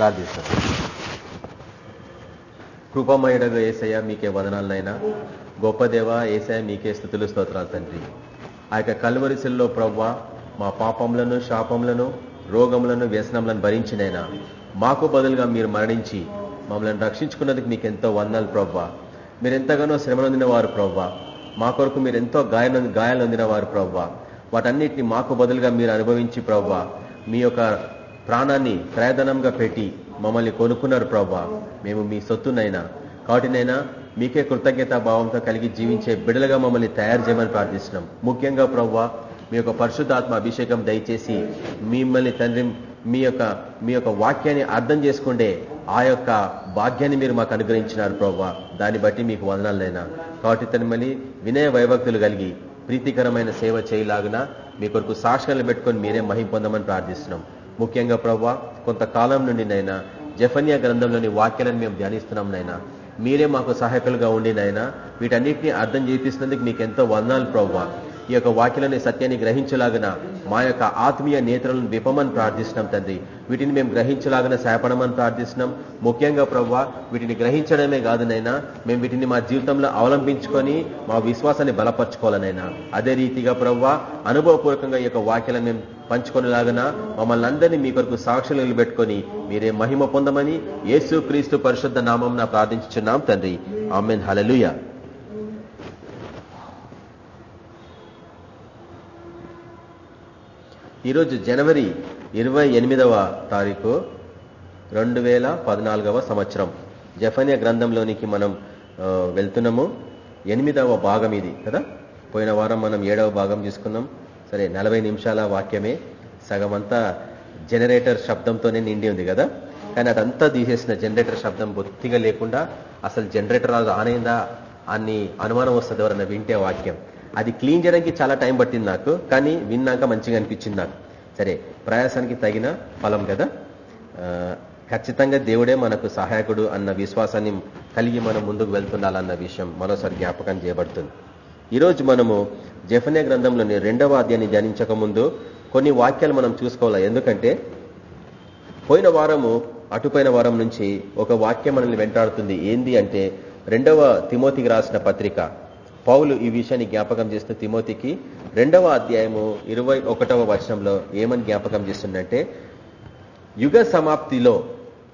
ప్రార్థిస్తాను. కృపమయుడగా ఏసయ్య మీకే వదనాలనైనా గొప్ప దేవ ఏసయ్య మీకే స్థుతులు స్తోత్రాలు తండ్రి. ఆ యొక్క కలువరిశల్లో ప్రవ్వ మా పాపములను శాపములను రోగములను వ్యసనములను భరించినైనా మాకు బదులుగా మీరు మరణించి మమ్మల్ని రక్షించుకున్నందుకు మీకు ఎంతో వందనాలు ప్రవ్వ. మీరెంతగానో శ్రమనొందిన వారు ప్రవ్వ. మా కొరకు మీరు ఎంతో గాయ గాయాలు అందిన వారు ప్రవ్వ. వాటన్నిటిని మాకు బదులుగా మీరు అనుభవించి ప్రవ్వ. మీ యొక్క ప్రాణాన్ని క్రయధనంగా పెట్టి మమ్మల్ని కొనుక్కున్నారు ప్రభా. మేము మీ సొత్తునైనా కాబట్టినైనా మీకే కృతజ్ఞతా భావంతో కలిగి జీవించే బిడలుగా మమ్మల్ని తయారు చేయమని ప్రార్థిస్తున్నాం. ముఖ్యంగా ప్రవ్వా మీ యొక్క పరిశుద్ధాత్మ అభిషేకం దయచేసి మిమ్మల్ని తండ్రి మీ యొక్క మీ యొక్క వాక్యాన్ని అర్థం చేసుకుంటే ఆ యొక్క భాగ్యాన్ని మీరు మాకు అనుగ్రహించినారు ప్రవ్వా దాన్ని బట్టి మీకు వదనాలైనా కాబట్టి తనమని వినయ వైభక్తులు కలిగి ప్రీతికరమైన సేవ చేయలాగున మీ కొరకు సాక్షాలు పెట్టుకొని మీరే మహిం పొందమని ప్రార్థిస్తున్నాం. ముఖ్యంగా ప్రవ్వా కొంతకాలం నుండి నైనా జఫన్యా గ్రంథంలోని వాక్యాలను మేము ధ్యానిస్తున్నాం నైనా. మీరే మాకు సహాయకులుగా ఉండి నైనా వీటన్నిటిని అర్థం చేపిస్తున్నందుకు మీకు ఎంతో వందాలు ప్రవ్వా. ఈ యొక్క వాక్యాలని సత్యాన్ని గ్రహించలాగిన మా యొక్క ఆత్మీయ నేత్రలను విపమని ప్రార్థిస్తున్నాం తండ్రి. వీటిని మేము గ్రహించలాగిన సేపడమని ప్రార్థిస్తున్నాం. ముఖ్యంగా ప్రవ్వా వీటిని గ్రహించడమే కాదునైనా మేము వీటిని మా జీవితంలో అవలంబించుకొని మా విశ్వాసాన్ని బలపరచుకోవాలనైనా. అదే రీతిగా ప్రవ్వా అనుభవపూర్వకంగా ఈ యొక్క వాక్యాలను మేము పంచుకొనిలాగన మమ్మల్ని అందరినీ మీ కొరకు సాక్షులు నిలబెట్టుకొని మీరే మహిమ పొందమని యేసు క్రీస్తు పరిశుద్ధ నామం ప్రార్థించున్నాం తండ్రి. ఆమెన్. హలలుయా ఈరోజు జనవరి ఇరవై ఎనిమిదవ తారీఖు రెండు వేల పద్నాలుగవ సంవత్సరం. జఫన్య గ్రంథంలోనికి మనం వెళ్తున్నాము. ఎనిమిదవ భాగం ఇది కదా? పోయిన వారం మనం ఏడవ భాగం చూసుకున్నాం. సరే నలభై నిమిషాల వాక్యమే. సగమంతా జనరేటర్ శబ్దంతోనే నిండి ఉంది కదా? కానీ అదంతా తీసేసిన జనరేటర్ శబ్దం బొత్తిగా లేకుండా అసలు జనరేటర్ అది ఆనైందా అని అనుమానం వస్తుంది ఎవరన్నా వింటే వాక్యం. అది క్లీన్ చేయడానికి చాలా టైం పట్టింది నాకు కానీ విన్నాక మంచిగా అనిపించింది నాకు. సరే ప్రయాసానికి తగిన ఫలం కదా? ఖచ్చితంగా దేవుడే మనకు సహాయకుడు అన్న విశ్వాసాన్ని కలిగి మనం ముందుకు వెళ్తుండాలన్న విషయం మరోసారి జ్ఞాపకం చేయబడుతుంది. ఈరోజు మనము జఫన్య గ్రంథంలోని రెండవ అధ్యాయాన్ని ధ్యానించక ముందు కొన్ని వాక్యాలు మనం చూసుకోవాలి? ఎందుకంటే పోయిన వారము అటుపోయిన వారం నుంచి ఒక వాక్యం మనల్ని వెంటాడుతుంది. ఏంది అంటే రెండవ తిమోతికి రాసిన పత్రిక. పౌలు ఈ విషయాన్ని జ్ఞాపకం చేస్తూ తిమోతికి రెండవ అధ్యాయము ఇరవై ఒకటవ వచనంలో ఏమని జ్ఞాపకం చేస్తుందంటే యుగ సమాప్తిలో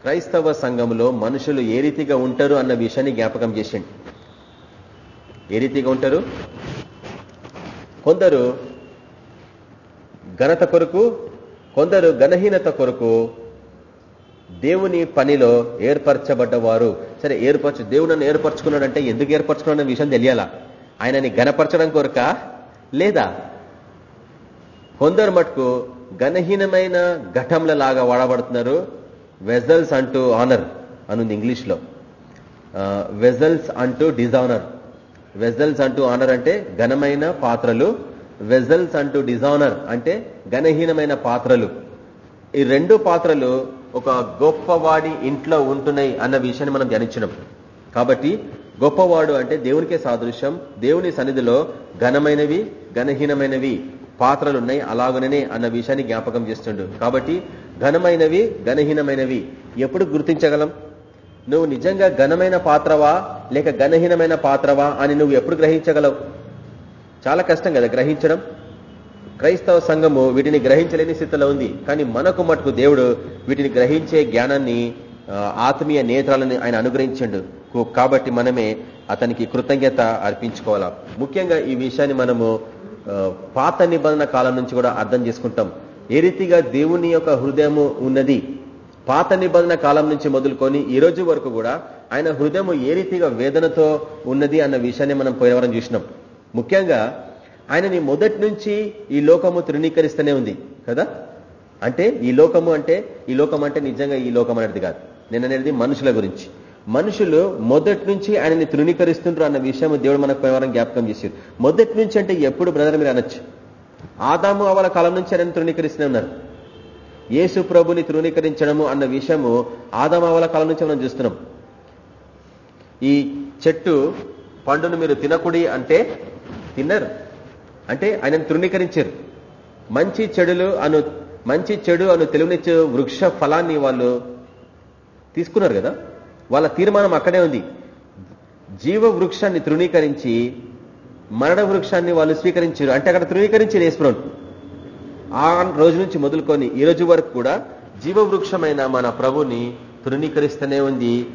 క్రైస్తవ సంఘంలో మనుషులు ఏ రీతిగా ఉంటారు అన్న విషయాన్ని జ్ఞాపకం చేసిండు. ఏ రీతిగా ఉంటారు? కొందరు ఘనత కొరకు కొందరు ఘనహీనత కొరకు దేవుని పనిలో ఏర్పరచబడ్డవారు. సరే ఏర్పరచు దేవుడు నన్ను ఏర్పరచుకున్నాడంటే ఎందుకు ఏర్పరచుకున్నాడన్న విషయం తెలియాలా? ఆయనని గణపరచడం కొరక లేదా కొందరు మటుకు ఘనహీనమైన ఘటంల లాగా వాడబడుతున్నారు. వెజల్స్ అంటూ ఆనర్ అనుంది ఇంగ్లీష్లో. వెజల్స్ అంటూ డిజానర్ వెజల్స్ అంటూ ఆనర్ అంటే ఘనమైన పాత్రలు. వెజల్స్ అంటూ డిజానర్ అంటే ఘనహీనమైన పాత్రలు. ఈ రెండు పాత్రలు ఒక గొప్పవాడి ఇంట్లో ఉంటున్నాయి అన్న విషయాన్ని మనం ధ్యానించినాం కాబట్టి గొప్పవాడు అంటే దేవునికే సాదృశ్యం. దేవుని సన్నిధిలో ఘనమైనవి ఘనహీనమైనవి పాత్రలున్నాయి. అలాగనే అన్న విషయాన్ని జ్ఞాపకం చేస్తుండు. కాబట్టి ఘనమైనవి ఘనహీనమైనవి ఎప్పుడు గుర్తించగలం? నువ్వు నిజంగా ఘనమైన పాత్రవా లేక ఘనహీనమైన పాత్రవా అని నువ్వు ఎప్పుడు గ్రహించగలవు? చాలా కష్టం కదా గ్రహించడం. క్రైస్తవ సంఘము వీటిని గ్రహించలేని స్థితిలో ఉంది. కానీ మనకు మటుకు దేవుడు వీటిని గ్రహించే జ్ఞానాన్ని ఆత్మీయ నేత్రాలను ఆయన అనుగ్రహించండు. కాబట్టి మనమే అతనికి కృతజ్ఞత అర్పించుకోవాలా. ముఖ్యంగా ఈ విషయాన్ని మనము పాత నిబంధన కాలం నుంచి కూడా అర్థం చేసుకుంటాం. ఏ రీతిగా దేవుని యొక్క హృదయము ఉన్నది పాత నిబంధన కాలం నుంచి మొదలుకొని ఈ రోజు వరకు కూడా ఆయన హృదయము ఏ రీతిగా వేదనతో ఉన్నది అన్న విషయాన్ని మనం పోయినవరం చూసినాం. ముఖ్యంగా ఆయనని మొదటి నుంచి ఈ లోకము తృణీకరిస్తూనే ఉంది కదా? అంటే ఈ లోకము అంటే ఈ లోకం అంటే నిజంగా ఈ లోకం అనేది కాదు. నేను అనేది మనుషుల గురించి. మనుషులు మొదటి నుంచి ఆయనని తృణీకరిస్తుండ్రు అన్న విషయం దేవుడు మనకు పోయేవారం జ్ఞాపకం చేశారు మొదటి నుంచి అంటే ఎప్పుడు బ్రదర్ మీరు అనొచ్చు. ఆదాము అవల కాలం నుంచి ఆయన తృణీకరిస్తూనే ఉన్నారు. యేసు ప్రభుని తృణీకరించడము అన్న విషయము ఆదాము అవల కాలం నుంచి మనం చూస్తున్నాం. ఈ చెట్టు పండును మీరు తినకుడి అంటే తిన్నారు. అంటే ఆయనను తృణీకరించారు. మంచి చెడులు అను మంచి చెడు అను తెలుగునిచ్చు వృక్ష ఫలాన్ని వాళ్ళు తీసుకున్నారు కదా? వాళ్ళ తీర్మానం అక్కడే ఉంది. జీవ వృక్షాన్ని తృణీకరించి మరణ వృక్షాన్ని వాళ్ళు స్వీకరించారు. అంటే అక్కడ తృణీకరించారు యేసుప్రభు ఆ రోజు నుంచి మొదలుకొని ఈ రోజు వరకు కూడా జీవ వృక్షమైన మన ప్రభుని తృణీకరిస్తూనే ఉంది.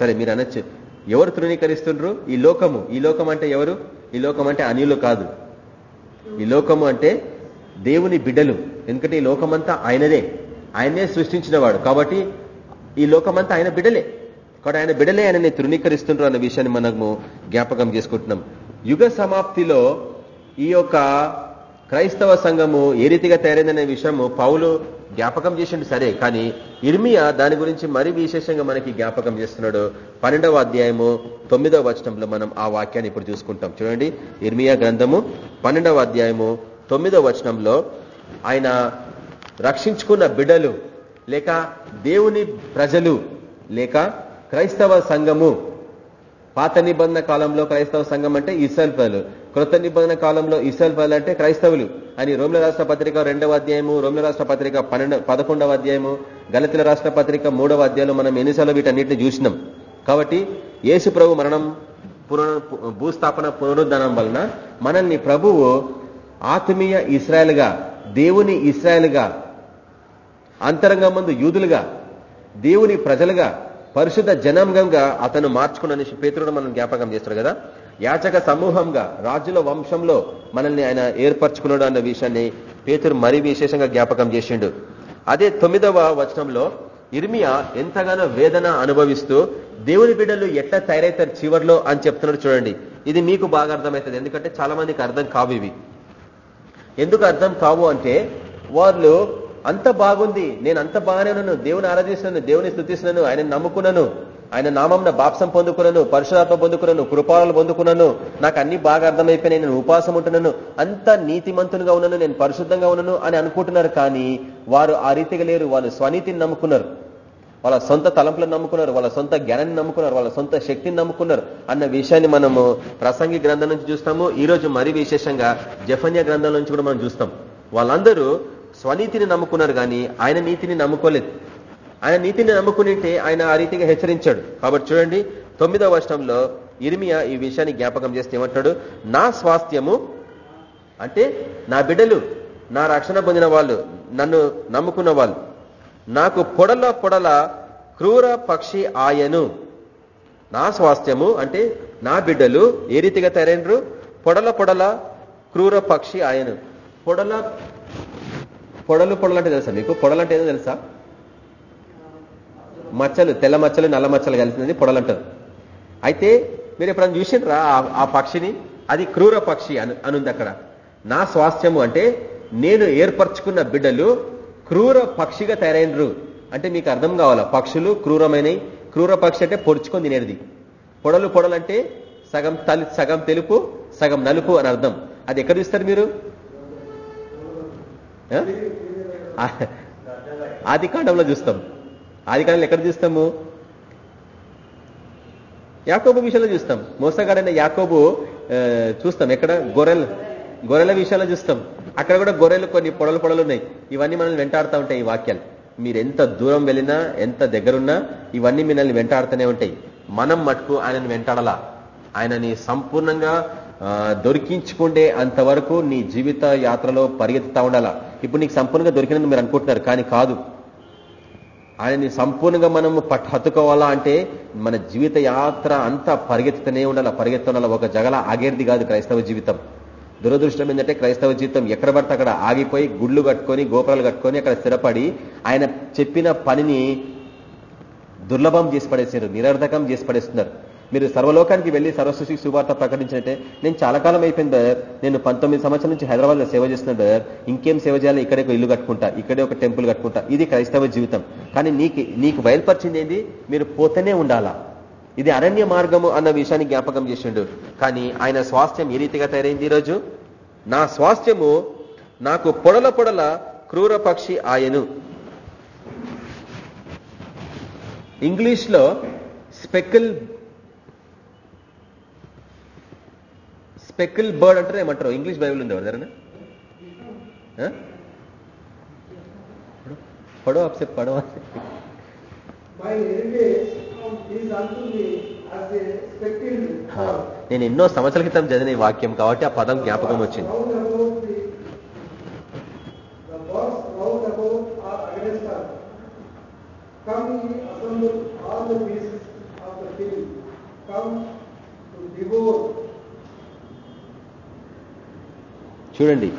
సరే మీరు అనొచ్చు. ఎవరు తృణీకరిస్తుండ్రు? ఈ లోకము. ఈ లోకం అంటే ఎవరు? ఈ లోకం అంటే అనిలు కాదు. ఈ లోకము అంటే దేవుని బిడ్డలు. ఎందుకంటే ఈ లోకమంతా ఆయనదే. ఆయనే సృష్టించినవాడు కాబట్టి ఈ లోకమంతా ఆయన బిడలే. కాబట్టి ఆయన బిడలే ఆయనని తృణీకరిస్తుండ్రు అన్న విషయాన్ని మనము జ్ఞాపకం చేసుకుంటున్నాం. యుగ సమాప్తిలో ఈ యొక్క క్రైస్తవ సంఘము ఏ రీతిగా తయారైందనే విషయము పౌలు జ్ఞాపకం చేసిండు సరే కానీ ఇర్మియా దాని గురించి మరీ విశేషంగా మనకి జ్ఞాపకం చేస్తున్నాడు. పన్నెండవ అధ్యాయము తొమ్మిదవ వచనంలో మనం ఆ వాక్యాన్ని ఇప్పుడు చూసుకుంటాం. చూడండి. ఇర్మియా గ్రంథము పన్నెండవ అధ్యాయము తొమ్మిదవ వచనంలో ఆయన రక్షించుకున్న బిడలు లేక దేవుని ప్రజలు లేక క్రైస్తవ సంఘము పాత నిబంధన కాలంలో క్రైస్తవ సంఘం అంటే ఇసల్ ప్రజలు కృత నిబంధన కాలంలో ఇసల్ ప్రజలు అంటే క్రైస్తవులు అని రోమిల రాష్ట్ర పత్రిక రెండవ అధ్యాయము రోమిల రాష్ట్ర పత్రిక పన్నెండు పదకొండవ అధ్యాయము గలతిల రాష్ట్ర పత్రిక మూడవ అధ్యాయంలో మనం ఎన్నిసార్లు వీటన్నిటిని చూసినాం. కాబట్టి యేసు ప్రభు మరణం పునరు భూస్థాపన పునరుద్ధరణం వలన మనల్ని ప్రభువు ఆత్మీయ ఇస్రాయల్గా దేవుని ఇస్రాయల్గా అంతరంగం ముందు యూదులుగా దేవుని ప్రజలుగా పరిశుద్ధ జనాంగంగా అతను మార్చుకున్న పేతుడు మనం జ్ఞాపకం చేస్తాడు కదా? యాచక సమూహంగా రాజుల వంశంలో మనల్ని ఆయన ఏర్పరచుకున్నాడు అన్న విషయాన్ని పేతురు మరీ విశేషంగా జ్ఞాపకం చేసిండు. అదే తొమ్మిదవ వచనంలో ఇర్మియా ఎంతగానో వేదన అనుభవిస్తూ దేవుని బిడ్డలు ఎట్లా తయారవుతారు చివర్లో అని చెప్తున్నాడు చూడండి. ఇది మీకు బాగా అర్థమవుతుంది ఎందుకంటే చాలా మందికి అర్థం కావు ఇవి. ఎందుకు అర్థం కావు అంటే వాళ్ళు అంత బాగుంది నేను అంత బాగానే ఉన్నాను దేవుని ఆరాధిస్తున్నాను దేవుని స్థుతిస్తున్నాను ఆయన నమ్ముకున్నాను ఆయన నామంన బాప్సం పొందుకున్నాను పరశురాత్మ పొందుకున్నాను కృపాలను పొందుకున్నాను నాకు అన్ని బాగా అర్థమైపోయినాయి నేను ఉపాసం ఉంటున్నాను అంత నీతిమంతునిగా ఉన్నాను నేను పరిశుద్ధంగా ఉన్నాను అని అనుకుంటున్నారు కానీ వారు ఆ రీతిగా లేరు వాళ్ళు స్వనీతిని నమ్ముకున్నారు వాళ్ళ సొంత తలంపులను నమ్ముకున్నారు వాళ్ళ సొంత జ్ఞానాన్ని నమ్ముకున్నారు వాళ్ళ సొంత శక్తిని నమ్ముకున్నారు అన్న విషయాన్ని మనము ప్రసంగి గ్రంథం నుంచి చూస్తాము. ఈ రోజు మరీ విశేషంగా జఫన్య గ్రంథం నుంచి కూడా మనం చూస్తాం. వాళ్ళందరూ స్వనీతిని నమ్ముకున్నారు కానీ ఆయన నీతిని నమ్ముకోలేదు. ఆయన నీతిని నమ్ముకునింటే ఆయన ఆ రీతిగా హెచ్చరించాడు. కాబట్టి చూడండి తొమ్మిదవ వర్షంలో ఇర్మియా ఈ విషయాన్ని జ్ఞాపకం చేస్తే ఏమంటాడు నా స్వాస్థ్యము అంటే నా బిడ్డలు నా రక్షణ పొందిన వాళ్ళు నన్ను నమ్ముకున్న వాళ్ళు. నాకు పొడల పొడల క్రూర పక్షి ఆయను. నా స్వాస్థ్యము అంటే నా బిడ్డలు ఏ రీతిగా తయారైనరు? పొడల పొడల క్రూర పక్షి ఆయను. పొడల పొడలు పొడలు అంటే తెలుసా మీకు? పొడలు అంటే ఏదో తెలుసా? మచ్చలు తెల్ల మచ్చలు నల్ల మచ్చలు కలిసిందని పొడలు అంటారు. అయితే మీరు ఎప్పుడన్నా చూసిండ్రా ఆ పక్షిని? అది క్రూర పక్షి అను అనుంది అక్కడ. నా స్వాస్థ్యము అంటే నేను ఏర్పరచుకున్న బిడ్డలు క్రూర పక్షిగా తయారైనరు. అంటే మీకు అర్థం కావాలా? పక్షులు క్రూరమైనవి క్రూర పక్షి అంటే పొడుచుకొని తినేది. పొడలు పొడలంటే సగం తలి సగం తెలుపు సగం నలుపు అని అర్థం. అది ఎక్కడ చూస్తారు మీరు? ఆది కాండంలో చూస్తాం. ఆది కాండంలో ఎక్కడ చూస్తాము? యాకోబు విషయంలో చూస్తాం. మోసగాడైన యాకోబు చూస్తాం ఎక్కడ? గొర్రెలు గొర్రెల విషయాల్లో చూస్తాం. అక్కడ కూడా గొర్రెలు కొన్ని పొడలు పొడలు ఉన్నాయి. ఇవన్నీ మనల్ని వెంటాడుతూ ఉంటాయి ఈ వాక్యాలు. మీరు ఎంత దూరం వెళ్ళినా ఎంత దగ్గరున్నా ఇవన్నీ మిమ్మల్ని వెంటాడుతూనే ఉంటాయి. మనం మటుకు ఆయనని వెంటాడలా. ఆయనని సంపూర్ణంగా దొరికించుకుంటే అంతవరకు నీ జీవిత యాత్రలో పరిగెత్తుతా ఉండాలా. ఇప్పుడు నీకు సంపూర్ణంగా దొరికినది మీరు అనుకుంటున్నారు కానీ కాదు. ఆయనని సంపూర్ణంగా మనం పట్ హత్తుకోవాలా అంటే మన జీవిత యాత్ర అంతా పరిగెత్తుతూనే ఉండాలి పరిగెత్తుండాలా ఒక జగల ఆగేది కాదు క్రైస్తవ జీవితం. దురదృష్టం ఏంటంటే క్రైస్తవ జీవితం ఎక్కడ పడితే అక్కడ ఆగిపోయి గుళ్ళు కట్టుకొని గోపురాలు కట్టుకొని అక్కడ స్థిరపడి ఆయన చెప్పిన పనిని దుర్లభం చేసి పడేసారు నిరర్ధకం చేసి పడేస్తున్నారు. మీరు సర్వలోకానికి వెళ్ళి సర్వసృష్టికి సువార్త ప్రకటించినట్టే. నేను చాలా కాలం అయిపోయింది బ్రదర్. నేను పంతొమ్మిది సంవత్సరాల నుంచి హైదరాబాద్లో సేవ చేస్తున్నా బ్రదర్. ఇంకేం సేవ చేయాలి? ఇక్కడే ఒక ఇల్లు కట్టుకుంటా. ఇక్కడే ఒక టెంపుల్ కట్టుకుంటా. ఇది క్రైస్తవ జీవితం. కానీ నీకు నీకు బయలుపరిచింది ఏంది? మీరు పోతేనే ఉండాలా? ఇది అరణ్య మార్గము అన్న విషయాన్ని జ్ఞాపకం చేసిండు. కానీ ఆయన స్వాస్థ్యం ఏ రీతిగా తయారైంది ఈరోజు? నా స్వాస్థ్యము నాకు పొడల పొడల క్రూర పక్షి ఆయను. ఇంగ్లీష్లో స్పెకిల్ స్పెకిల్ బర్డ్ అంటారు ఏమంటారు? ఇంగ్లీష్ బైబిల్ ఉంది ఎవరిదైనా పడవ అప్సెట్ పడవ నేను ఎన్నో సంవత్సరాల క్రితం చదివిన ఈ వాక్యం కాబట్టి ఆ పదం జ్ఞాపకం వచ్చింది. Round about the, చూడండి.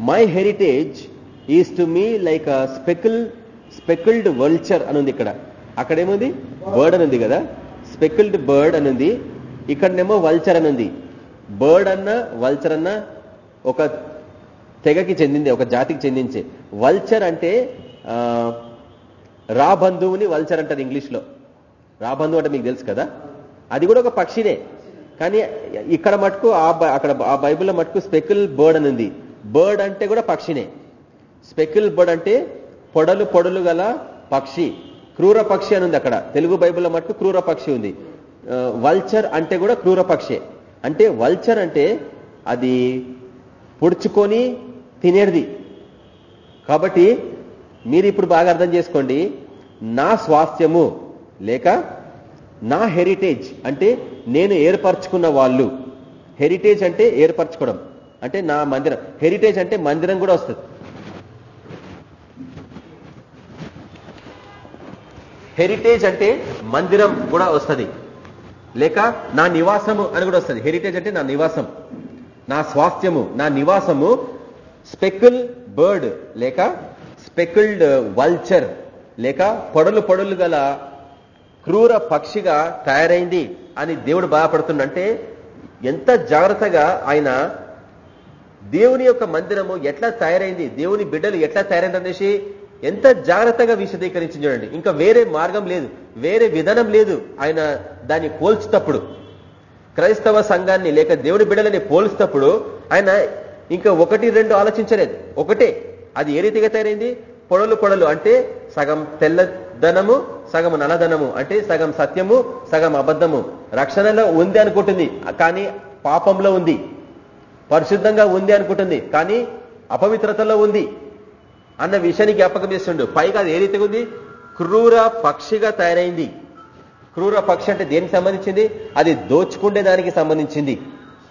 My heritage is to me like a speckle speckled vulture అని ఉంది ఇక్కడ. అక్కడ ఏముంది బర్డ్ అని ఉంది కదా. స్పెకిల్డ్ బర్డ్ అని ఉంది. ఇక్కడనేమో వల్చర్ అని ఉంది. బర్డ్ అన్న వల్చర్ అన్న ఒక తెగకి చెందింది ఒక జాతికి చెందించే. వల్చర్ అంటే రా బంధువుని వల్చర్ అంటారు ఇంగ్లీష్లో. రా బంధువు అంటే మీకు తెలుసు కదా? అది కూడా ఒక పక్షినే. కానీ ఇక్కడ మటుకు ఆ బై- అక్కడ ఆ బైబిల్లో మటుకు స్పెకిల్ బర్డ్ అని ఉంది. బర్డ్ అంటే కూడా పక్షినే. స్పెకిల్ బర్డ్ అంటే పొడలు పొడలు గల పక్షి. క్రూర పక్షి అని ఉంది అక్కడ. తెలుగు బైబిల్లో మటుకు క్రూర పక్షి ఉంది. వల్చర్ అంటే కూడా క్రూర పక్షే. అంటే వల్చర్ అంటే అది పొడుచుకొని తినేది. కాబట్టి మీరు ఇప్పుడు బాగా అర్థం చేసుకోండి. నా స్వాస్థ్యము లేక నా హెరిటేజ్ అంటే నేను ఏర్పరచుకున్న వాళ్ళు. హెరిటేజ్ అంటే ఏర్పరచుకోవడం. అంటే నా మందిరం. హెరిటేజ్ అంటే మందిరం కూడా వస్తుంది. హెరిటేజ్ అంటే మందిరం కూడా వస్తుంది. లేక నా నివాసము అని కూడా వస్తుంది. హెరిటేజ్ అంటే నా నివాసం. నా స్వాస్థ్యము నా నివాసము స్పెకిల్ బర్డ్ లేక స్పెకిల్డ్ వల్చర్ uh, లేక పొడలు పొడలు గల క్రూర పక్షిగా తయారైంది అని దేవుడు బాధపడుతుండంటే ఎంత జాగ్రత్తగా ఆయన దేవుని యొక్క మందిరము ఎట్లా తయారైంది దేవుని బిడ్డలు ఎట్లా తయారైంది అనేసి ఎంత జాగ్రత్తగా విశదీకరించి చూడండి. ఇంకా వేరే మార్గం లేదు వేరే విధానం లేదు ఆయన దాన్ని పోల్చుతప్పుడు క్రైస్తవ సంఘాన్ని లేక దేవుని బిడ్డలని పోల్చుతప్పుడు ఆయన ఇంకా ఒకటి రెండు ఆలోచించలేదు. ఒకటే అది ఏ రీతిగా తయారైంది? పొడలు పొడలు అంటే సగం తెల్లదనము సగం నలధనము అంటే సగం సత్యము సగం అబద్ధము. రక్షణలో ఉంది అనుకుంటుంది కానీ పాపంలో ఉంది. పరిశుద్ధంగా ఉంది అనుకుంటుంది కానీ అపవిత్రతలో ఉంది అన్న విషయాన్ని జ్ఞాపకం చేస్తుండు. పైగా అది ఏ రీతిగా ఉంది? క్రూర పక్షిగా తయారైంది. క్రూర పక్షి అంటే దేనికి సంబంధించింది? అది దోచుకుండే దానికి సంబంధించింది.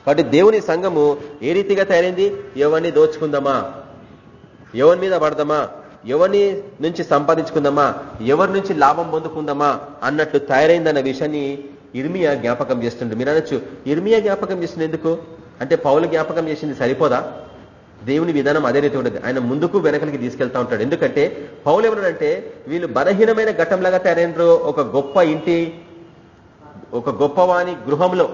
కాబట్టి దేవుని సంఘము ఏ రీతిగా తయారైంది? ఎవరిని దోచుకుందామా? ఎవరి మీద పడదామా? ఎవరిని నుంచి సంపాదించుకుందామా? ఎవరి నుంచి లాభం పొందుకుందామా? అన్నట్లు తయారైందన్న విషయాన్ని ఇర్మియా జ్ఞాపకం చేస్తుండే. మీరు అనొచ్చు ఇర్మియా జ్ఞాపకం చేసింది ఎందుకు? అంటే పౌలు జ్ఞాపకం చేసింది సరిపోదా? దేవుని విధానం అదే రీతి ఉండదు. ఆయన ముందుకు వెనకలికి తీసుకెళ్తా ఉంటాడు. ఎందుకంటే పౌలు ఎవరంటే వీళ్ళు బలహీనమైన ఘట్టంలాగా తయారైనరు. ఒక గొప్ప ఇంటి ఒక గొప్పవాని గృహంలో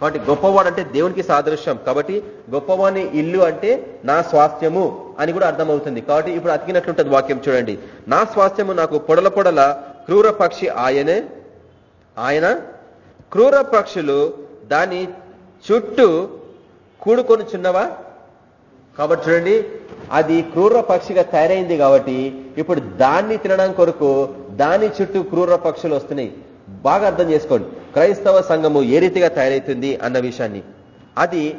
కాబట్టి గొప్పవాడు అంటే దేవునికి సాదృశ్యం. కాబట్టి గొప్పవాని ఇల్లు అంటే నా స్వాస్థ్యము అని కూడా అర్థమవుతుంది. కాబట్టి ఇప్పుడు అతికినట్లుంటది వాక్యం చూడండి. నా స్వాస్థ్యము నాకు పొడల పొడల క్రూర పక్షి ఆయనే. ఆయన క్రూర పక్షులు దాని చుట్టూ కూడుకొనుచున్నవా కాబట్టి చూడండి అది క్రూర పక్షిగా తయారైంది కాబట్టి ఇప్పుడు దాన్ని తినడం కొరకు దాని చుట్టూ క్రూర పక్షులు వస్తున్నాయి. బాగా అర్థం చేసుకోండి. క్రైస్తవ సంఘము ఏ రీతిగా తయారైతుంది అన్న విషయాన్ని. అది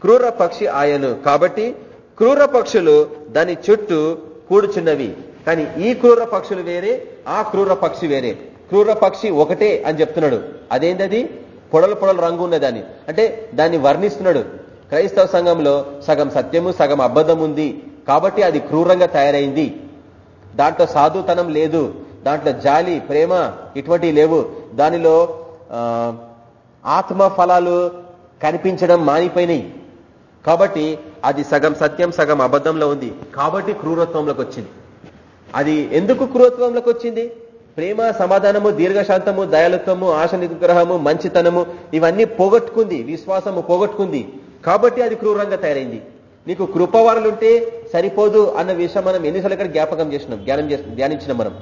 క్రూర పక్షి ఆయను కాబట్టి క్రూర పక్షులు దాని చుట్టూ కూడుచున్నవి. కానీ ఈ క్రూర పక్షులు వేరే ఆ క్రూర పక్షి వేరే. క్రూర పక్షి ఒకటే అని చెప్తున్నాడు. అదేంటది పొడలు పొడలు రంగు ఉన్నదాన్ని. అంటే దాన్ని వర్ణిస్తున్నాడు. క్రైస్తవ సంఘంలో సగం సత్యము సగం అబద్ధం ఉంది. కాబట్టి అది క్రూరంగా తయారైంది. దాంట్లో సాధుతనం లేదు. దాంట్లో జాలి ప్రేమ ఇటువంటివి లేవు. దానిలో ఆత్మ ఫలాలు కనిపించడం మానిపోయినాయి. కాబట్టి అది సగం సత్యం సగం అబద్ధంలో ఉంది. కాబట్టి క్రూరత్వంలోకి వచ్చింది. అది ఎందుకు క్రూరత్వంలోకి వచ్చింది? ప్రేమ సమాధానము దీర్ఘశాంతము దయాలత్వము ఆశ నిగ్రహము మంచితనము ఇవన్నీ పోగొట్టుకుంది విశ్వాసము పోగొట్టుకుంది. కాబట్టి అది క్రూరంగా తయారైంది. నీకు కృపవారులుంటే సరిపోదు అన్న విషయం మనం ఎన్నిసార్లు ఇక్కడ జ్ఞాపకం చేసినాం ధ్యానం చేసి ధ్యానించినాం మనం.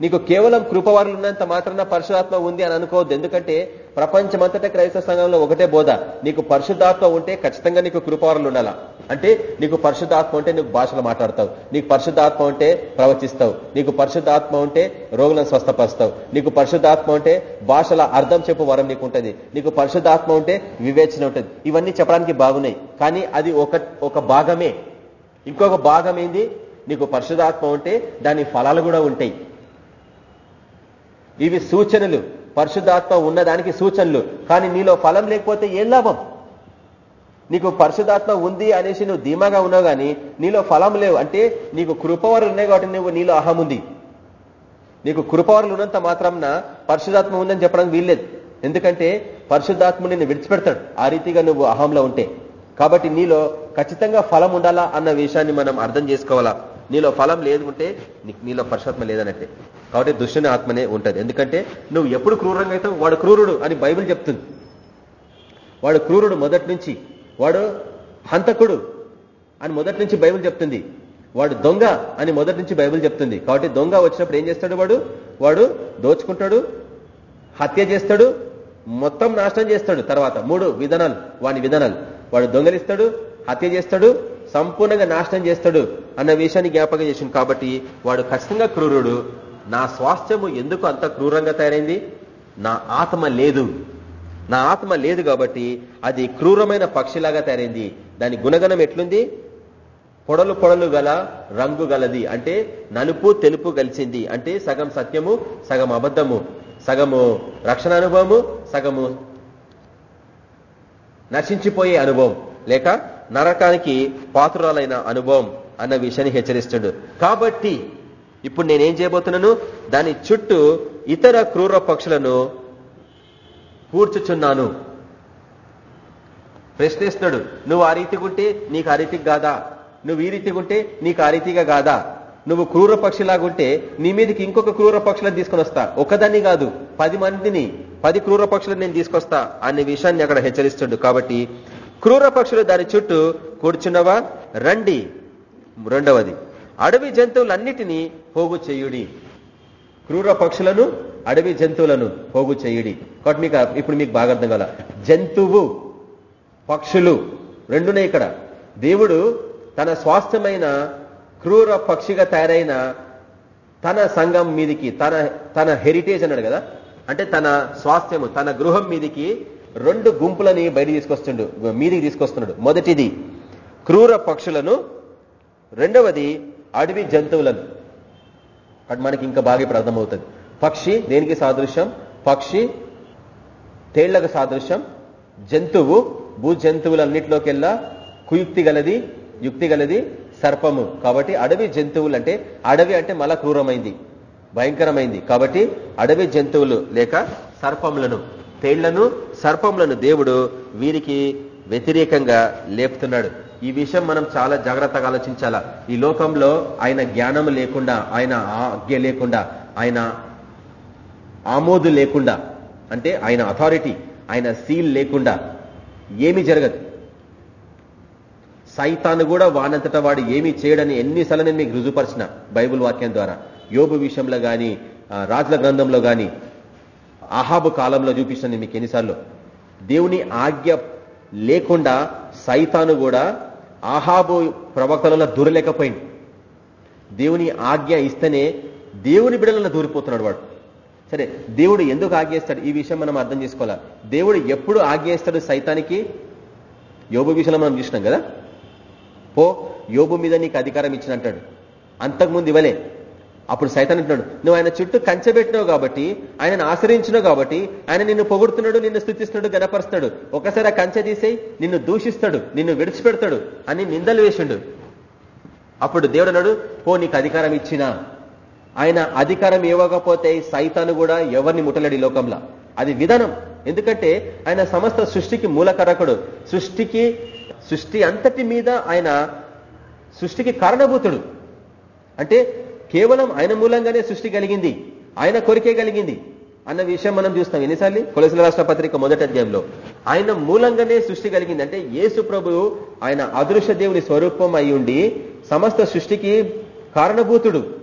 నీకు కేవలం కృపవారులు ఉన్నంత మాత్రాన పరిశుధాత్మ ఉంది అని అనుకోవద్దు. ఎందుకంటే ప్రపంచమంతటా క్రైస్తవ సంఘంలో ఒకటే బోధ. నీకు పరిశుద్ధాత్మ ఉంటే ఖచ్చితంగా నీకు కృపవారులు ఉండాలా? అంటే నీకు పరిశుద్ధాత్మ ఉంటే నీకు భాషలు మాట్లాడతావు. నీకు పరిశుద్ధాత్మ ఉంటే ప్రవచిస్తావు. నీకు పరిశుద్ధాత్మ ఉంటే రోగులను స్వస్థపరుస్తావు. నీకు పరిశుద్ధాత్మ ఉంటే భాషల అర్థం చెప్పు వరం నీకు ఉంటుంది నీకు పరిశుద్ధాత్మ ఉంటే వివేచన ఉంటుంది. ఇవన్నీ చెప్పడానికి బాగున్నాయి. కానీ అది ఒక ఒక భాగమే. ఇంకొక భాగం ఏంది? నీకు పరిశుధాత్మ ఉంటే దాని ఫలాలు కూడా ఉంటాయి. ఇవి సూచనలు. పరిశుద్ధాత్మ ఉన్నదానికి సూచనలు. కానీ నీలో ఫలం లేకపోతే ఏం లాభం? నీకు పరిశుధాత్మ ఉంది అనేసి నువ్వు ధీమాగా ఉన్నావు కానీ నీలో ఫలం లేవు. అంటే నీకు కృపవరులు ఉన్నాయి కాబట్టి నువ్వు నీలో అహం ఉంది. నీకు కృపవరులు ఉన్నంత మాత్రంన పరిశుధాత్మ ఉందని చెప్పడానికి వీల్లేదు. ఎందుకంటే పరిశుద్ధాత్మ నిన్ను విడిచిపెడతాడు. ఆ రీతిగా నువ్వు అహంలో ఉంటే. కాబట్టి నీలో ఖచ్చితంగా ఫలం ఉండాలా అన్న విషయాన్ని మనం అర్థం చేసుకోవాలా? నీలో ఫలం లేదు ఉంటే నీలో పరిశుధాత్మ లేదనట్టే కాబట్టి దుష్టుని ఆత్మనే ఉంటుంది. ఎందుకంటే నువ్వు ఎప్పుడు క్రూరంగా అయితే వాడు క్రూరుడు అని బైబిల్ చెప్తుంది. వాడు క్రూరుడు మొదటి నుంచి. వాడు హంతకుడు అని మొదటి నుంచి బైబిల్ చెప్తుంది. వాడు దొంగ అని మొదటి నుంచి బైబిల్ చెప్తుంది. కాబట్టి దొంగ వచ్చినప్పుడు ఏం చేస్తాడు వాడు? వాడు దోచుకుంటాడు హత్య చేస్తాడు మొత్తం నాశనం చేస్తాడు. తర్వాత మూడు విధానాలు. వాని విధానాలు. వాడు దొంగలిస్తాడు హత్య చేస్తాడు సంపూర్ణంగా నాశనం చేస్తాడు అన్న విషయాన్ని జ్ఞాపకం చేసింది కాబట్టి వాడు ఖచ్చితంగా క్రూరుడు. నా స్వాస్థ్యము ఎందుకు అంత క్రూరంగా తయారైంది? నా ఆత్మ లేదు. నా ఆత్మ లేదు కాబట్టి అది క్రూరమైన పక్షిలాగా తయారైంది. దాని గుణగణం ఎట్లుంది? పొడలు పొడలు గల రంగు గలది. అంటే నలుపు తెలుపు కలిసింది. అంటే సగం సత్యము సగం అబద్ధము. సగము రక్షణ అనుభవము సగము నశించిపోయే అనుభవం. లేక నరకానికి పాత్రురాలైన అనుభవం అన్న విషయాన్ని హెచ్చరిస్తుడు. కాబట్టి ఇప్పుడు నేనేం చేయబోతున్నాను? దాని చుట్టూ ఇతర క్రూర పక్షులను కూర్చుచున్నాను. ప్రశ్నిస్తున్నాడు నువ్వు ఆ రీతిగా ఉంటే నీకు ఆ రీతికి కాదా? నువ్వు ఈ రీతిగా ఉంటే నీకు ఆ రీతిగా కాదా? నువ్వు క్రూర పక్షిలాగుంటే నీ మీదకి ఇంకొక క్రూర పక్షులను తీసుకొని వస్తా. ఒకదాన్ని కాదు పది మందిని పది క్రూర పక్షులను నేను తీసుకొస్తా అనే విషయాన్ని అక్కడ హెచ్చరిస్తుండు. కాబట్టి క్రూర పక్షులు దాని చుట్టూ కూర్చున్నవా రండి. రెండవది అడవి జంతువులన్నిటినీ పోగు చేయుడి. క్రూర పక్షులను అడవి జంతువులను పోగు చేయుడి. కాబట్టి మీకు ఇప్పుడు మీకు బాగా అర్థం కాల జంతువు పక్షులు రెండునే ఇక్కడ. దేవుడు తన స్వాస్థ్యమైన క్రూర పక్షిగా తయారైన తన సంఘం మీదికి తన తన హెరిటేజ్ అన్నాడు కదా? అంటే తన స్వాస్థ్యము తన గృహం మీదికి రెండు గుంపులని బయట తీసుకొస్తుండు. మీదికి తీసుకొస్తున్నాడు. మొదటిది క్రూర పక్షులను రెండవది అడవి జంతువులను. అటు మనకి ఇంకా బాగా ఇప్పుడు అర్థమవుతుంది. పక్షి దేనికి సాదృశ్యం? పక్షి తేళ్ళకు సాదృశ్యం. జంతువు భూ జంతువులన్నింటిలోకెల్లా కుయుక్తి గలది యుక్తి గలది సర్పము. కాబట్టి అడవి జంతువులు అంటే అడవి అంటే మళ్ళా క్రూరమైంది భయంకరమైంది. కాబట్టి అడవి జంతువులు లేక సర్పములను. తేళ్ళను సర్పములను దేవుడు వీరికి వ్యతిరేకంగా లేపుతున్నాడు. ఈ విషయం మనం చాలా జాగ్రత్తగా ఆలోచించాలా. ఈ లోకంలో ఆయన జ్ఞానం లేకుండా ఆయన ఆజ్ఞ లేకుండా ఆయన ఆమోదు లేకుండా అంటే ఆయన అథారిటీ ఆయన సీల్ లేకుండా ఏమీ జరగదు. సైతాను కూడా వానంతట వాడు ఏమీ చేయడని ఎన్నిసార్లు నేను మీకు రుజుపరిచిన బైబుల్ వాక్యం ద్వారా. యోబు విషయంలో కానీ రాజుల గ్రంథంలో కానీ అహాబు కాలంలో చూపిస్తుంది మీకు ఎన్నిసార్లు? దేవుని ఆజ్ఞ లేకుండా సైతాను కూడా ఆహాబు ప్రవక్తలలో దూరలేకపోయింది దేవుని ఆజ్ఞ ఇస్తేనే దేవుని బిడలలో దూరిపోతున్నాడు వాడు. సరే దేవుడు ఎందుకు ఆజ్ఞేస్తాడు ఈ విషయం మనం అర్థం చేసుకోవాలా? దేవుడు ఎప్పుడు ఆజ్ఞేస్తాడు సైతానికి? యోబు విషయంలో మనం చూసినాం కదా? పో యోబు మీద నీకు అధికారం ఇచ్చిన అంటాడు. అంతకుముందు ఇవ్వలే. అప్పుడు సైతాన్ అంటున్నాడు నువ్వు ఆయన చుట్టూ కంచెబెట్టినావు కాబట్టి ఆయనను ఆశ్రయించినావు కాబట్టి ఆయన నిన్ను పొగుడుతున్నాడు నిన్ను స్థుతిస్తున్నాడు గనపరుస్తున్నాడు ఒకసారి ఆ కంచె తీసేయి నిన్ను దూషిస్తాడు నిన్ను విడిచిపెడతాడు అని నిందలు వేసిండు. అప్పుడు దేవుడు అన్నాడు పో నీకు అధికారం ఇచ్చినా. ఆయన అధికారం ఇవ్వకపోతే సైతాను కూడా ఎవరిని ముట్టలేడు ఈ లోకంలో. అది విధానం. ఎందుకంటే ఆయన సమస్త సృష్టికి మూలకరకుడు. సృష్టికి సృష్టి అంతటి మీద ఆయన సృష్టికి కారణభూతుడు. అంటే కేవలం ఆయన మూలంగానే సృష్టి కలిగింది ఆయన కొరికే కలిగింది అన్న విషయం మనం చూస్తాం. ఎన్నిసార్లు? కొలసిన రాష్ట్ర పత్రిక మొదటి అధ్యాయంలో. ఆయన మూలంగానే సృష్టి కలిగింది. అంటే యేసు ప్రభువు ఆయన అదృశ్య దేవుని స్వరూపం అయి ఉండి సమస్త సృష్టికి కారణభూతుడు.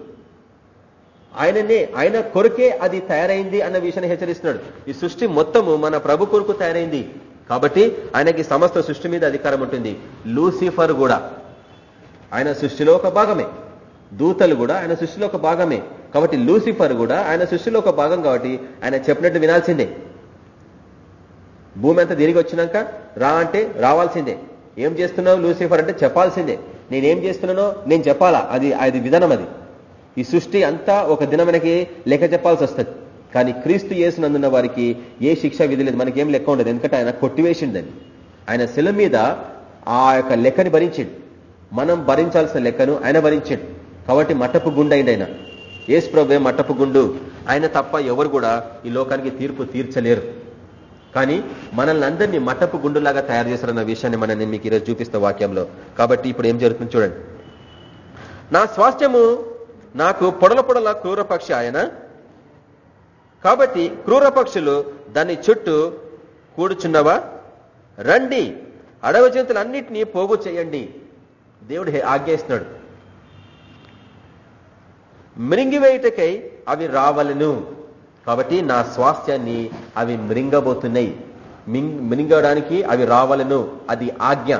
ఆయననే ఆయన కొరకే అది తయారైంది అన్న విషయాన్ని హెచ్చరిస్తున్నాడు. ఈ సృష్టి మొత్తము మన ప్రభు కొరకు తయారైంది. కాబట్టి ఆయనకి సమస్త సృష్టి మీద అధికారం ఉంటుంది. లూసిఫర్ కూడా. ఆయన సృష్టిలో ఒక భాగమే. దూతలు కూడా ఆయన సృష్టిలో ఒక భాగమే. కాబట్టి లూసిఫర్ కూడా ఆయన సృష్టిలో ఒక భాగం కాబట్టి ఆయన చెప్పినట్టు వినాల్సిందే. భూమి అంతా తిరిగి వచ్చినాక రా అంటే రావాల్సిందే. ఏం చేస్తున్నావు లూసిఫర్ అంటే చెప్పాల్సిందే. నేనేం చేస్తున్నానో నేను చెప్పాలా? అది అది విధానం అది. ఈ సృష్టి అంతా ఒక దినం మనకి లెక్క చెప్పాల్సి వస్తుంది. కానీ క్రీస్తు చేసినందున్న వారికి ఏ శిక్ష విధిలేదు మనకేం లెక్క ఉండదు. ఎందుకంటే ఆయన కొట్టివేసిండని ఆయన శిల మీద ఆ యొక్క లెక్కని భరించాడు. మనం భరించాల్సిన లెక్కను ఆయన భరించాడు. కాబట్టి మట్టపు గుండు అయింది ఆయన ఏసు ప్రభే మట్టపు గుండు. ఆయన తప్ప ఎవరు కూడా ఈ లోకానికి తీర్పు తీర్చలేరు. కానీ మనల్ని అందరినీ మట్టపు గుండులాగా తయారు చేశారన్న విషయాన్ని మనం నేను మీకు ఈరోజు చూపిస్తా వాక్యంలో. కాబట్టి ఇప్పుడు ఏం జరుగుతుంది చూడండి. నా స్వాస్థ్యము నాకు పొడల పొడల క్రూరపక్షి ఆయన. కాబట్టి క్రూర పక్షులు దాని చుట్టూ కూడుచున్నవా? రండి. అడవి జంతువులన్నింటినీ పోగు చేయండి. దేవుడు హే- మృంగివేయుటకై అవి రావలను. కాబట్టి నా స్వాస్థ్యాన్ని అవి మృంగబోతున్నాయి. మృంగడానికి అవి రావలను. అది ఆజ్ఞ.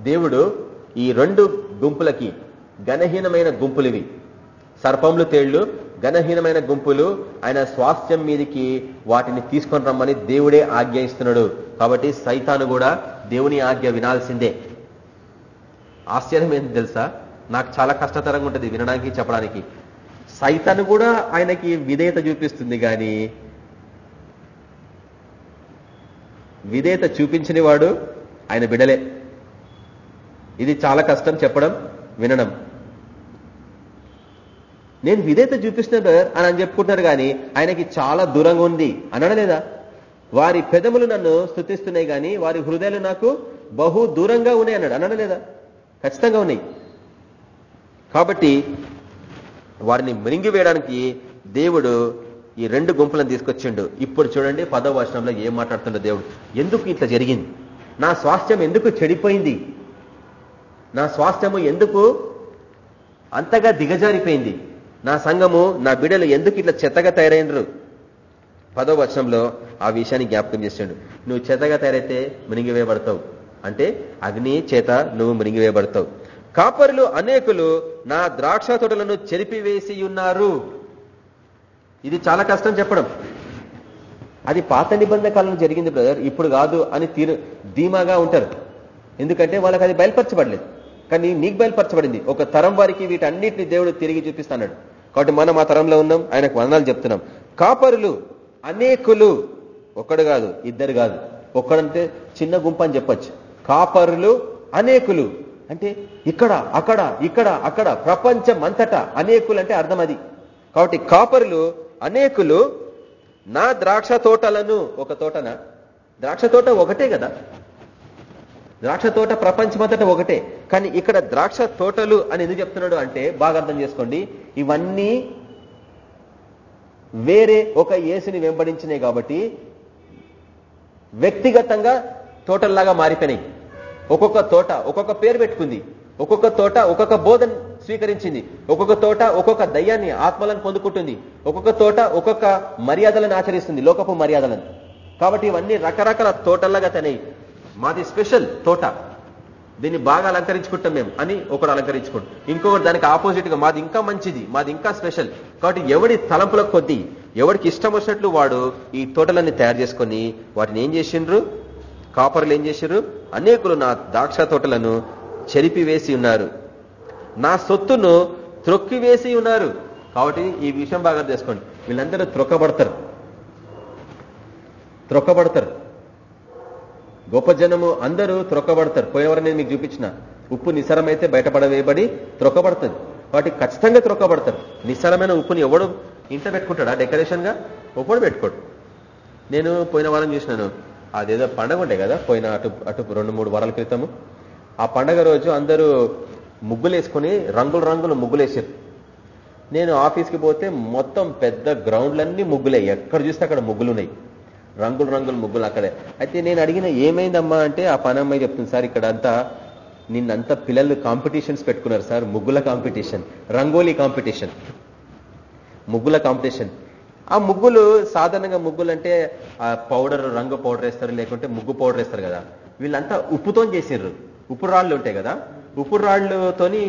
దేవుడు ఈ రెండు గుంపులకి ఘనహీనమైన గుంపులివి. సర్పములు తేళ్ళు ఘనహీనమైన గుంపులు ఆయన స్వాస్థ్యం మీదికి వాటిని తీసుకొని రమ్మని దేవుడే ఆజ్ఞ ఇస్తున్నాడు కాబట్టి సైతాను కూడా దేవుని ఆజ్ఞ వినాల్సిందే. ఆశ్చర్యం ఏంటి తెలుసా? నాకు చాలా కష్టతరంగా ఉంటుంది వినడానికి చెప్పడానికి. సైతాను కూడా ఆయనకి విధేయత చూపిస్తుంది కానీ విధేయత చూపించని వాడు ఆయన బిడలే. ఇది చాలా కష్టం చెప్పడం వినడం. నేను విధేయత చూపిస్తున్నా బ్రదర్ అని అని చెప్పుకుంటున్నారు కానీ ఆయనకి చాలా దూరంగా ఉంది. అనడలేదా వారి పెదములు నన్ను స్థుతిస్తున్నాయి కానీ వారి హృదయాలు నాకు బహు దూరంగా ఉన్నాయి అన్నాడు. అనడలేదా ఖచ్చితంగా ఉన్నాయి. కాబట్టి వారిని మృంగివేయడానికి దేవుడు ఈ రెండు గుంపులను తీసుకొచ్చిండు. ఇప్పుడు చూడండి పదవ వచనంలో ఏం మాట్లాడుతుండో దేవుడు. ఎందుకు ఇట్లా జరిగింది? నా స్వాస్థ్యం ఎందుకు చెడిపోయింది? నా స్వాస్థ్యము ఎందుకు అంతగా దిగజారిపోయింది? నా సంఘము నా బిడలు ఎందుకు ఇట్లా చెత్తగా తయారైనరు? పదో వచనంలో ఆ విషయాన్ని జ్ఞాపకం చేసాడు. నువ్వు చెత్తగా తయారైతే మునిగివేయబడతావు. అంటే అగ్ని చేత నువ్వు మునిగివేయబడతావు. కాపరులు అనేకులు నా ద్రాక్ష తోటలను చెరిపివేసి ఉన్నారు. ఇది చాలా కష్టం చెప్పడం. అది పాత నిబంధన కాలంలో జరిగింది బ్రదర్. ఇప్పుడు కాదు అని తీరు ధీమాగా ఉంటారు. ఎందుకంటే వాళ్ళకి అది బయలుపరచబడలేదు. కానీ నీకు బయలుపరచబడింది. ఒక తరం వారికి వీటన్నిటిని దేవుడు తిరిగి చూపిస్తున్నాడు కాబట్టి మనం ఆ తరంలో ఉన్నాం. ఆయనకు వందనాలు చెప్తున్నాం. కాపరులు అనేకులు ఒక్కడు కాదు ఇద్దరు కాదు. ఒక్కడంటే చిన్న గుంపు అని చెప్పొచ్చు. కాపరులు అనేకులు. అంటే ఇక్కడ అక్కడ ఇక్కడ అక్కడ ప్రపంచం అంతటా అనేకులు అంటే అర్థం అది. కాబట్టి కాపరులు అనేకులు నా ద్రాక్ష తోటలను ఒక తోటన? ద్రాక్ష తోట ఒకటే కదా? ద్రాక్ష తోట ప్రపంచమంతటా ఒకటే. కానీ ఇక్కడ ద్రాక్ష తోటలు అని ఎందుకు చెప్తున్నాడు అంటే బాగా అర్థం చేసుకోండి. ఇవన్నీ వేరే ఒక యేసుని వెంబడించినాయి కాబట్టి వ్యక్తిగతంగా తోటల్లాగా మారిపోయినాయి. ఒక్కొక్క తోట ఒక్కొక్క పేరు పెట్టుకుంది. ఒక్కొక్క తోట ఒక్కొక్క బోధన స్వీకరించింది. ఒక్కొక్క తోట ఒక్కొక్క దయ్యాన్ని ఆత్మలను పొందుకుంటుంది. ఒక్కొక్క తోట ఒక్కొక్క మర్యాదలను ఆచరిస్తుంది. లోకపు మర్యాదలను. కాబట్టి ఇవన్నీ రకరకాల తోటల్లాగా తనే మాది స్పెషల్ తోట. దీన్ని బాగా అలంకరించుకుంటాం మేము. అని ఒకడు అలంకరించుకోండి ఇంకొకటి దానికి ఆపోజిట్గా మాది ఇంకా మంచిది. మాది ఇంకా స్పెషల్. కాబట్టి ఎవడి తలంపుల కొద్దీ ఎవడికి ఇష్టం వచ్చినట్లు వాడు ఈ తోటలన్నీ తయారు చేసుకొని వాటిని ఏం చేసిండ్రు? కాపర్లు ఏం చేశారు? అనేకులు నా ద్రాక్ష తోటలను చెరిపివేసి ఉన్నారు. నా సొత్తును త్రొక్కివేసి ఉన్నారు. కాబట్టి ఈ విషయం బాగా చేసుకోండి. వీళ్ళందరూ త్రొక్కబడతారు. త్రొక్కబడతారు. గొప్ప జనము అందరూ త్రొక్కబడతారు. పోయేవారు నేను మీకు చూపించిన. ఉప్పు నిసరమైతే బయటపడవేయబడి త్రొక్కబడుతుంది. కాబట్టి ఖచ్చితంగా త్రొక్కబడతారు. నిస్సారమైన ఉప్పుని ఎవడు ఇంట్లో పెట్టుకుంటాడా? డెకరేషన్గా ఒప్పుడు పెట్టుకోడు. నేను పోయిన వారం చూసినాను. అదేదో పండగ ఉండే కదా పోయిన అటు అటు రెండు మూడు వారాల క్రితము. ఆ పండగ రోజు అందరూ ముగ్గులు వేసుకుని రంగులు రంగులు ముగ్గులు నేను ఆఫీస్కి పోతే మొత్తం పెద్ద గ్రౌండ్లన్నీ ముగ్గులే. ఎక్కడ చూస్తే అక్కడ ముగ్గులు ఉన్నాయి రంగులు రంగులు ముగ్గులు అక్కడే. అయితే నేను అడిగిన ఏమైందమ్మా? అంటే ఆ పని అమ్మాయి చెప్తుంది సార్ ఇక్కడ అంతా నిన్నంతా పిల్లలు కాంపిటీషన్స్ పెట్టుకున్నారు సార్ ముగ్గుల కాంపిటీషన్ రంగోలీ కాంపిటీషన్. ముగ్గుల కాంపిటీషన్. ఆ ముగ్గులు సాధారణంగా ముగ్గులు అంటే పౌడర్ రంగు పౌడర్ వేస్తారు లేకుంటే ముగ్గు పౌడర్ వేస్తారు కదా. వీళ్ళంతా ఉప్పుతో చేసినారు ఉప్పు రాళ్ళు ఉంటాయి కదా. ఉప్పు రాళ్ళతోని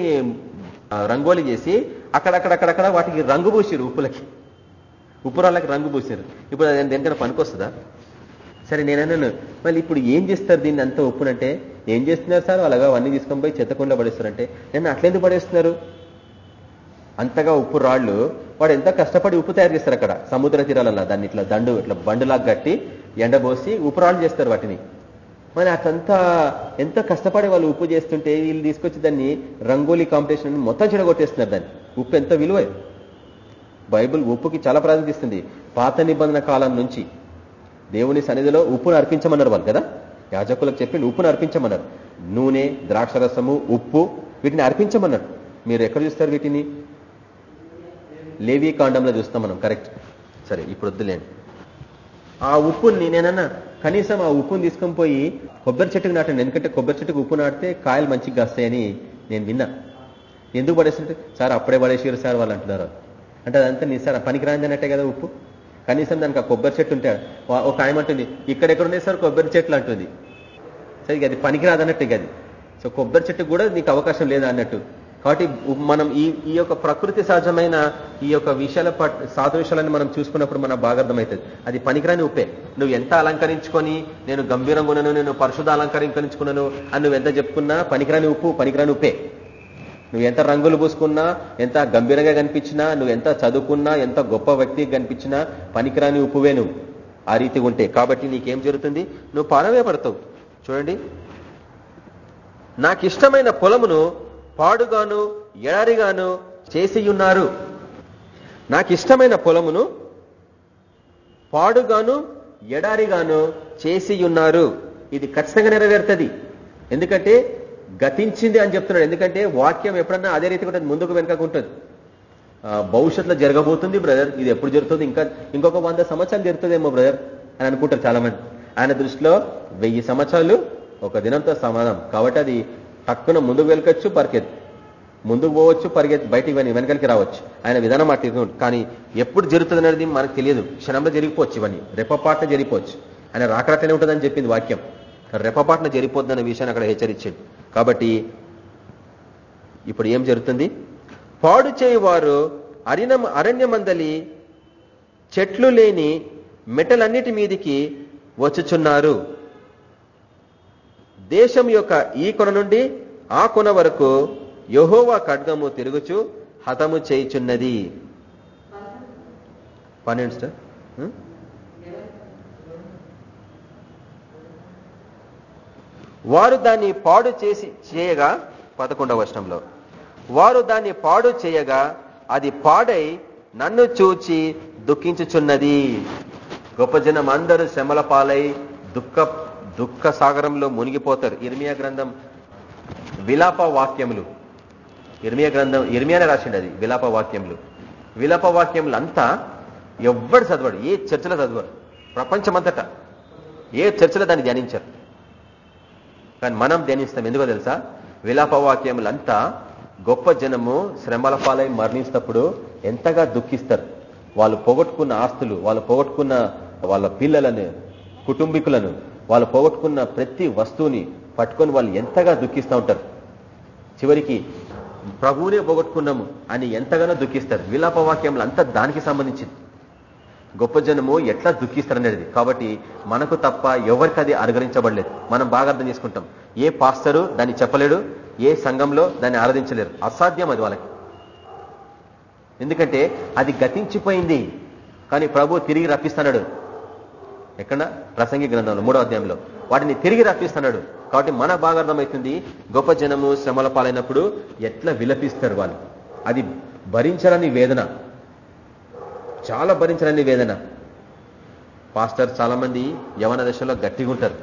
రంగోలి చేసి అక్కడక్కడక్కడక్కడ వాటికి రంగు పూసిరు ఉప్పులకి. ఉప్పు రాళ్ళకి రంగు పూసారు ఇప్పుడు అది దేనికైనా పనికొస్తుందా? సరే నేనన్నాను. మళ్ళీ ఇప్పుడు ఏం చేస్తారు దీన్ని అంత ఉప్పునంటే? ఏం చేస్తున్నారు సార్? అలాగా అవన్నీ తీసుకొని పోయి చెత్తకుండా పడేస్తారంటే? నేను అట్లెందుకు పడేస్తున్నారు? అంతగా ఉప్పు రాళ్ళు వాడు ఎంత కష్టపడి ఉప్పు తయారు చేస్తారు అక్కడ? సముద్ర తీరాలలో దాన్ని ఇట్లా దండు ఇట్లా బండులాగా కట్టి ఎండబోసి ఉప్పు రాళ్ళు చేస్తారు వాటిని. మరి అట్లంతా ఎంత కష్టపడి వాళ్ళు ఉప్పు చేస్తుంటే వీళ్ళు తీసుకొచ్చి దాన్ని రంగోలీ కాంపిటీషన్ అని మొత్తం చెడగొట్టేస్తున్నారు దాన్ని. ఉప్పు ఎంత విలువ? బైబిల్ ఉప్పుకి చాలా ప్రాధాన్యత ఇస్తుంది. పాత నిబంధన కాలం నుంచి దేవుని సన్నిధిలో ఉప్పును అర్పించమన్నారు వాళ్ళు కదా? యాజకులకు చెప్పి ఉప్పును అర్పించమన్నారు. నూనె ద్రాక్షరసము ఉప్పు వీటిని అర్పించమన్నారు. మీరు ఎక్కడ చూస్తారు వీటిని? లేవీ కాండంలో చూస్తాం మనం కరెక్ట్ సరే ఇప్పుడు వద్దులేండి. ఆ ఉప్పుని నేనన్నా కనీసం ఆ ఉప్పుని తీసుకొని పోయి కొబ్బరి చెట్టుకు నాటండి. ఎందుకంటే కొబ్బరి చెట్టుకు ఉప్పు నాటితే కాయలు మంచిగా కాస్తాయని నేను విన్నా. ఎందుకు పడేస్తుంటే సార్ అప్పుడే పడేసారు సార్ వాళ్ళు అంటున్నారు. అంటే అదంతా నీ సార్ పనికిరాంది అన్నట్టే కదా ఉప్పు. కనీసం దానికి ఆ కొబ్బరి చెట్టు ఉంటే వా- ఒక ఆయన అంటుంది ఇక్కడెక్కడ ఉన్నాయి సార్ కొబ్బరి చెట్లు? అంటుంది. సరే అది పనికిరాదన్నట్టు ఇక అది. సో కొబ్బరి చెట్టుకు కూడా నీకు అవకాశం లేదా అన్నట్టు. కాబట్టి మనం ఈ ఈ యొక్క ప్రకృతి సహజమైన ఈ యొక్క విషయాల పట్ సాదృశ్యాలను మనం చూసుకున్నప్పుడు మనకు బాగా అర్థమవుతుంది. అది పనికిరాని ఉప్పే. నువ్వు ఎంత అలంకరించుకొని నేను గంభీరంగా ఉన్నాను నేను పరిశుద్ధ అలంకరించుకున్నాను అని నువ్వు ఎంత చెప్పుకున్నా పనికిరాని ఉప్పు పనికిరాని ఉప్పే. నువ్వు ఎంత రంగులు పూసుకున్నా ఎంత గంభీరంగా కనిపించినా నువ్వు ఎంత చదువుకున్నా ఎంత గొప్ప వ్యక్తి కనిపించినా పనికిరాని ఉప్పువే నువ్వు. ఆ రీతిగా ఉంటే. కాబట్టి నీకేం జరుగుతుంది? నువ్వు పారవే పడతావు చూడండి. నాకు ఇష్టమైన పొలమును పాడుగాను ఎడారిగాను చేసి ఉన్నారు నాకు ఇష్టమైన పొలమును పాడుగాను ఎడారిగాను చేసి ఉన్నారు ఇది ఖచ్చితంగా నెరవేరుతుంది. ఎందుకంటే గతించింది అని చెప్తున్నాడు. ఎందుకంటే వాక్యం ఎప్పుడన్నా అదే రీతిగా ఉంటుంది ముందుకు వెనకకు ఉంటుంది. ఆ, భవిష్యత్తులో జరగబోతుంది బ్రదర్. ఇది ఎప్పుడు జరుగుతుంది? ఇంకా ఇంకొక వంద సంవత్సరాలు జరుగుతుందేమో బ్రదర్ అని అనుకుంటారు చాలా మంది ఆయన దృష్టిలో వెయ్యి సంవత్సరాలు ఒక దినంతో సమానం. కాబట్టి అది టక్కున ముందుకు వెళ్ళకొచ్చు పరిగెత్తు ముందుకు పోవచ్చు పరిగెత్తి బయటికి ఇవన్నీ వెనకలికి రావచ్చు. ఆయన విధానం అట్టి కానీ ఎప్పుడు జరుగుతుంది అనేది మనకు తెలియదు. క్షణంలో జరిగిపోవచ్చు ఇవన్నీ. రెప్పపాటున జరిగిపోవచ్చు. ఆయన రాకరాటనే ఉంటుందని చెప్పింది వాక్యం. రెప్పపాటున జరిగిపోతుందన్న విషయాన్ని అక్కడ హెచ్చరించాడు. కాబట్టి ఇప్పుడు ఏం జరుగుతుంది? పాడు చేయువారు అరిన అరణ్యమందలి చెట్లు లేని మెటలన్నిటి మీదికి వచ్చుచున్నారు. దేశం యొక్క ఈ కొన నుండి ఆ కొన వరకు యహోవా ఖడ్గము తిరుగుచు హతము చేయుచున్నది. పన్నెండు సార్ వారు దాన్ని పాడు చేసి చేయగా పదకొండవ వర్షంలో వారు దాన్ని పాడు చేయగా అది పాడై నన్ను చూచి దుఃఖించుచున్నది. గొప్ప జనం అందరూ శ్రమల పాలై దుఃఖ దుఃఖ సాగరంలో మునిగిపోతారు. ఇర్మియా గ్రంథం విలాప వాక్యములు. ఇర్మియా గ్రంథం ఇర్మియానే రాసిండు అది విలాప వాక్యములు. విలాప వాక్యములు అంతా ఎవ్వడు చదవడు ఏ చర్చలో చదవరు ప్రపంచమంతట. ఏ చర్చలో దాన్ని ధ్యానించరు. కానీ మనం ధ్యానిస్తాం ఎందుకో తెలుసా? విలాప వాక్యములంతా గొప్ప జనము శ్రమల పాలై మరణించినప్పుడు ఎంతగా దుఃఖిస్తారు. వాళ్ళు పోగొట్టుకున్న ఆస్తులు వాళ్ళు పోగొట్టుకున్న వాళ్ళ పిల్లలను కుటుంబీకులను వాళ్ళు పోగొట్టుకున్న ప్రతి వస్తువుని పట్టుకొని వాళ్ళు ఎంతగా దుఃఖిస్తూ ఉంటారు. చివరికి ప్రభువునే పోగొట్టుకున్నాము అని ఎంతగానో దుఃఖిస్తారు. విలాపవాక్యంలో అంతా దానికి సంబంధించింది. గొప్ప జనము ఎట్లా దుఃఖిస్తారనేది కాబట్టి మనకు తప్ప ఎవరికి అది అనుగరించబడలేదు మనం బాగా అర్థం చేసుకుంటాం. ఏ పాస్టరు దాన్ని చెప్పలేడు ఏ సంఘంలో దాన్ని ఆరాధించలేరు. అసాధ్యం అది వాళ్ళకి. ఎందుకంటే అది గతించిపోయింది. కానీ ప్రభు తిరిగి రప్పిస్తున్నాడు ఎక్కడ? ప్రసంగి గ్రంథంలో మూడో అధ్యాయంలో. వాటిని తిరిగి రప్పిస్తున్నాడు కాబట్టి మన బాగా అర్థమవుతుంది గొప్ప జనము శ్రమల పాలైనప్పుడు ఎట్లా విలపిస్తారు వాళ్ళు? అది భరించరని వేదన. చాలా భరించరని వేదన. పాస్టర్ చాలా మంది యవన దశలో గట్టిగా ఉంటారు.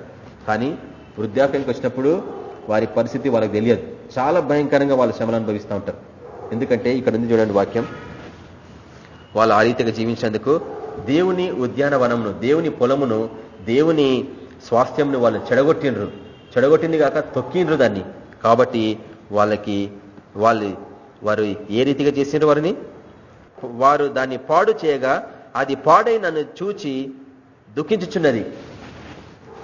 కానీ వృద్ధాప్యానికి వచ్చినప్పుడు వారి పరిస్థితి వాళ్ళకి తెలియదు. చాలా భయంకరంగా వాళ్ళు శ్రమలు అనుభవిస్తూ ఉంటారు. ఎందుకంటే ఇక్కడ ఉంది చూడండి వాక్యం. వాళ్ళు ఆ రీతిగా జీవించేందుకు దేవుని ఉద్యానవనంను దేవుని పొలమును దేవుని స్వాస్థ్యంను వాళ్ళు చెడగొట్టిండ్రు. చెడగొట్టింది కాక తొక్కిండ్రు దాన్ని. కాబట్టి వాళ్ళకి వాళ్ళు వారు ఏ రీతిగా చేసిండ్రు వారిని? వారు దాన్ని పాడు చేయగా అది పాడై నన్ను చూచి దుఃఖించుచున్నది.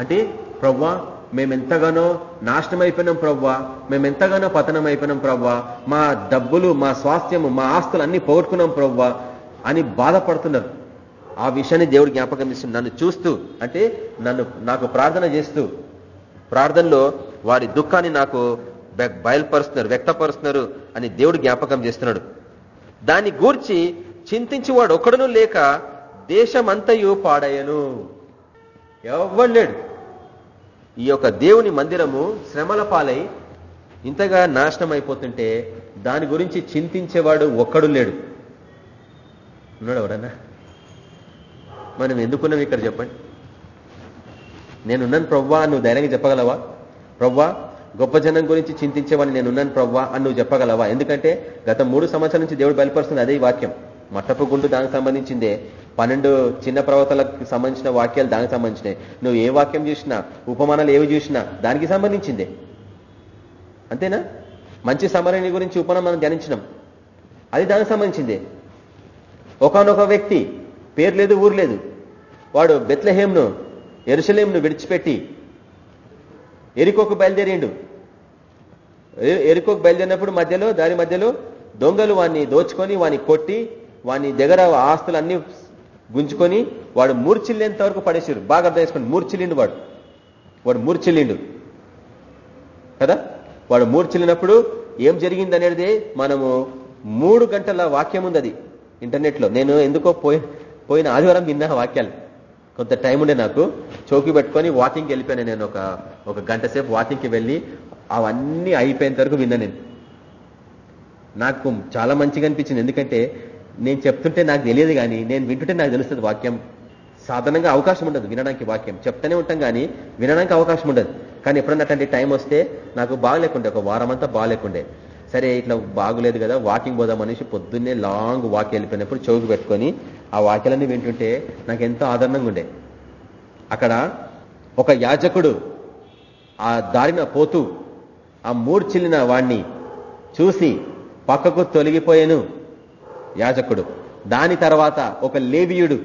అంటే ప్రవ్వా మేమెంతగానో నాశనం అయిపోయినాం ప్రవ్వా మేమెంతగానో పతనం అయిపోయినాం ప్రవ్వా మా డబ్బులు మా స్వాస్థ్యము మా ఆస్తులు అన్ని పోగొట్టుకున్నాం ప్రవ్వా అని బాధపడుతున్నారు. ఆ విషయాన్ని దేవుడు జ్ఞాపకం ఇస్తుంది నన్ను చూస్తూ అంటే నన్ను నాకు ప్రార్థన చేస్తూ ప్రార్థనలో వారి దుఃఖాన్ని నాకు బయలుపరుస్తున్నారు వ్యక్తపరుస్తున్నారు అని దేవుడు జ్ఞాపకం చేస్తున్నాడు. దాన్ని గూర్చి చింతించేవాడు ఒకడును లేక దేశమంతయు పాడయను ఎవ్వడు లేడు. ఈ యొక్క దేవుని మందిరము శ్రమల పాలై ఇంతగా నాశనం అయిపోతుంటే దాని గురించి చింతించేవాడు ఒక్కడు లేడు. ఉన్నాడు ఎవడన్నా? మనం ఎందుకున్నాం ఇక్కడ చెప్పండి? నేనున్నాను ప్రవ్వా నువ్వు ధైర్యంగా చెప్పగలవా? ప్రవ్వా గొప్ప జనం గురించి చింతించేవాడిని నేనున్నాను ప్రవ్వా అని నువ్వు చెప్పగలవా? ఎందుకంటే గత మూడు సంవత్సరాల నుంచి దేవుడు బయలుపరుస్తుంది అదే వాక్యం. మట్టపు గుండు దానికి సంబంధించిందే. పన్నెండు చిన్న ప్రవర్తలకు సంబంధించిన వాక్యాలు దానికి సంబంధించినాయి నువ్వు ఏ వాక్యం చూసినా ఉపమానాలు ఏవి చూసినా దానికి సంబంధించిందే. అంతేనా? మంచి సమరణి గురించి ఉపమానం మనం ధ్యానించినాం. అది దానికి సంబంధించిందే. ఒకనొక వ్యక్తి పేరు లేదు ఊరు లేదు. వాడు బెత్లహేమ్ను ఎరుసలేంను విడిచిపెట్టి ఎరికోకు బయలుదేరిండు. ఎరుకోకు ఎరికోకు బయలుదేరినప్పుడు మధ్యలో దాని మధ్యలో దొంగలు వాడిని దోచుకొని వాడిని కొట్టి వాని దగ్గర ఆస్తులన్నీ గుంజుకొని వాడు మూర్చిల్లేంత వరకు పడేసారు బాగా అర్థం చేసుకోండి. మూర్చిల్లిండు వాడు. వాడు మూర్చిల్లిండు కదా? వాడు మూర్చిల్లినప్పుడు ఏం జరిగింది అనేది మనము మూడు గంటల వాక్యం ఉంది అది. ఇంటర్నెట్లో. నేను ఎందుకో పోయి పోయిన ఆదివారం విన్నా వాక్యాలు. కొంత టైం ఉండే నాకు. చౌకి పెట్టుకొని వాకింగ్కి వెళ్ళిపోయాను నేను ఒక ఒక గంట సేపు వాకింగ్కి వెళ్ళి అవన్నీ అయిపోయేంత వరకు విన్నా నేను. నాకు చాలా మంచిగా అనిపించింది. ఎందుకంటే నేను చెప్తుంటే నాకు తెలియదు కానీ నేను వింటుంటే నాకు తెలుస్తుంది వాక్యం. సాధారణంగా అవకాశం ఉండదు వినడానికి వాక్యం. చెప్తూనే ఉంటాం కానీ వినడానికి అవకాశం ఉండదు. కానీ ఎప్పుడన్నా అట్లాంటి టైం వస్తే నాకు బాగలేకుండే ఒక వారం అంతా బాగలేకుండే. సరే ఇట్లా బాగులేదు కదా వాకింగ్ పోదాం అనేసి పొద్దున్నే లాంగ్ వాక్ వెళ్ళిపోయినప్పుడు చౌకి పెట్టుకొని ఆ వాక్యాలన్నీ వింటుంటే నాకు ఎంతో ఆదరణంగా ఉండే. అక్కడ ఒక యాజకుడు ఆ దారిన పోతూ ఆ మూర్చిల్లిన వాణ్ణి చూసి పక్కకు తొలగిపోయాను యాజకుడు. దాని తర్వాత ఒక లేవియుడు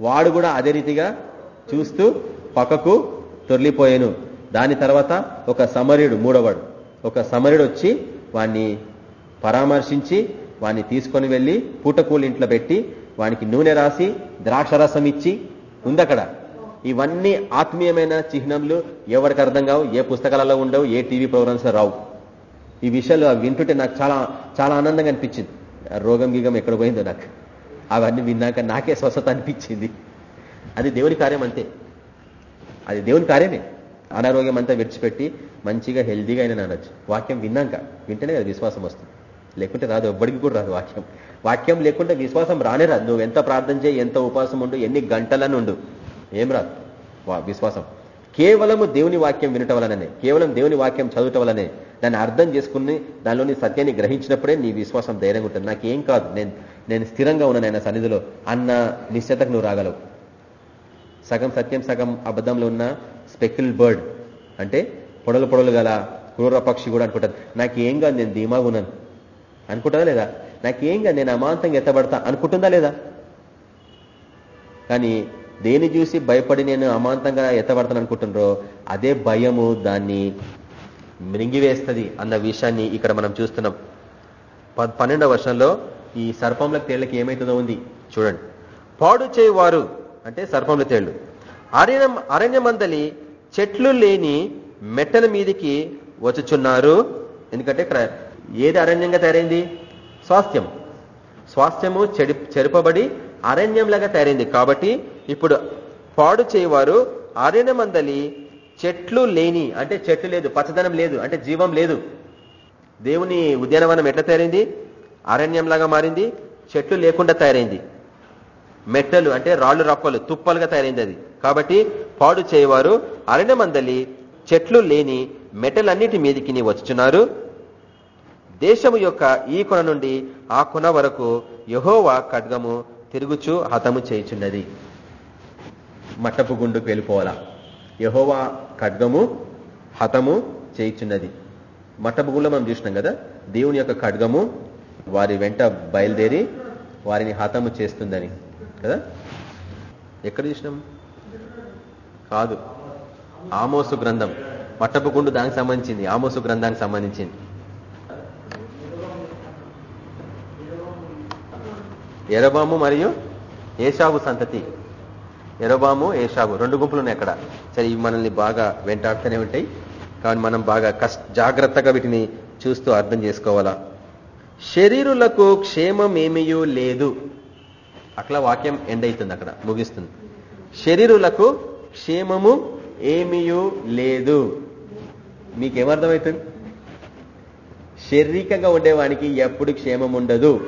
వాడు కూడా అదే రీతిగా చూస్తూ పక్కకు తొలిపోయాను దాని తర్వాత ఒక సమర్యుడు మూడవాడు. ఒక సమరుడు వచ్చి వాణ్ణి పరామర్శించి వాణ్ణి తీసుకొని వెళ్ళి పూటకూలు ఇంట్లో పెట్టి వానికి నూనె రాసి ద్రాక్షరసం ఇచ్చి ఉందక్కడ. ఇవన్నీ ఆత్మీయమైన చిహ్నములు ఎవరికి అర్థం కావు ఏ పుస్తకాలలో ఉండవు ఏ టీవీ ప్రోగ్రామ్స్ రావు. ఈ విషయాలు అవి వింటుంటే నాకు చాలా చాలా ఆనందంగా అనిపించింది. రోగం గీగం ఎక్కడ పోయిందో నాకు. అవన్నీ విన్నాక నాకే స్వస్థత అనిపించింది. అది దేవుని కార్యం అంతే. అది దేవుని కార్యమే. అనారోగ్యం అంతా విడిచిపెట్టి మంచిగా హెల్దీగా అయినా అనొచ్చు వాక్యం విన్నాక వింటేనే కదా విశ్వాసం వస్తుంది. లేకుంటే రాదు ఎవ్వడికి కూడా రాదు వాక్యం. వాక్యం లేకుంటే విశ్వాసం రానే రాదు. నువ్వు ఎంత ప్రార్థన చేయి ఎంత ఉపాసం ఉండు ఎన్ని గంటలను ఉండు. ఏం రాదు. వా- విశ్వాసం. కేవలము దేవుని వాక్యం వినటం వలననే కేవలం దేవుని వాక్యం చదవటం వలనే దాన్ని అర్థం చేసుకుని దానిలోని సత్యాన్ని గ్రహించినప్పుడే నీ విశ్వాసం ధైర్యంగా ఉంటుంది. నాకేం కాదు. నేను నేను స్థిరంగా ఉన్నాను ఆయన సన్నిధిలో. అన్న నిశ్చతకు నువ్వు రాగలవు. సగం సత్యం సగం అబద్ధంలో ఉన్న స్పెక్యుల్ బర్డ్. అంటే పొడలు పొడలు గల క్రూర పక్షి కూడా అనుకుంటారు. నాకేం కాదు నేను ధీమాగా ఉన్నాను. అనుకుంటుందా లేదా? నాకేం కాదు నేను అమాంతంగా ఎత్తబడతా. అనుకుంటుందా లేదా? కానీ దేని చూసి భయపడి నేను అమాంతంగా ఎత్తబడతాను అనుకుంటున్నారో అదే భయము దాన్ని మృంగివేస్తుంది అన్న విషయాన్ని ఇక్కడ మనం చూస్తున్నాం. ప- పన్నెండవ వర్షంలో ఈ సర్పంల తేళ్ళకి ఏమైతుందో ఉంది చూడండి. పాడు చేయవారు అంటే సర్పంల తేళ్ళు. అరణ్యం అరణ్యమందలి చెట్లు లేని మెట్టల మీదికి వచ్చుచున్నారు. ఎందుకంటే ఏది అరణ్యంగా తయారైంది? స్వాస్థ్యం. స్వాస్థ్యము చెడి చెరుపబడి అరణ్యంలాగా తయారైంది. కాబట్టి ఇప్పుడు పాడు చేయవారు అరణ్యమందలి చెట్లు లేని అంటే చెట్లు లేదు పచ్చదనం లేదు అంటే జీవం లేదు. దేవుని ఉద్యానవనం ఎట్లా తయారైంది? అరణ్యంలాగా మారింది చెట్లు లేకుండా తయారైంది. మెట్టలు అంటే రాళ్ళు రప్పలు తుప్పలుగా తయారైంది అది. కాబట్టి పాడు చేయవారు అరణ్యమందలి చెట్లు లేని మెటలన్నిటి మీదికి వచ్చుచున్నారు. దేశము యొక్క ఈ కొన నుండి ఆ కొన వరకు యహోవా ఖడ్గము తిరుగుచు హతము చేయుచున్నది. మట్టపు గుండుకు వెళ్ళిపోవాలా? యహోవా ఖడ్గము హతము చేయుచున్నది. మట్టపు గుండెలో మనం చూసినాం కదా? దేవుని యొక్క ఖడ్గము వారి వెంట బయలుదేరి వారిని హతము చేస్తుందని. కదా? ఎక్కడ చూసినాం? కాదు. ఆమోసు గ్రంథం. పట్టపుకుండు దానికి సంబంధించింది. ఆమోసు గ్రంథానికి సంబంధించింది. ఎరబాము మరియు ఏషావు సంతతి. ఎరబాము ఏషావు రెండు గుంపులు ఉన్నాయి అక్కడ. సరే ఇవి మనల్ని బాగా వెంటాడుతూనే ఉంటాయి. కానీ మనం బాగా కష్ట జాగ్రత్తగా వీటిని చూస్తూ అర్థం చేసుకోవాలా? శరీరులకు క్షేమమేమియూ లేదు. అట్లా వాక్యం ఎండ్ అవుతుంది అక్కడ ముగిస్తుంది. శరీరులకు క్షేమము ఏమియూ లేదు. మీకేమర్థమవుతుంది? శారీరకంగా ఉండేవానికి ఎప్పుడు క్షేమం ఉండదు.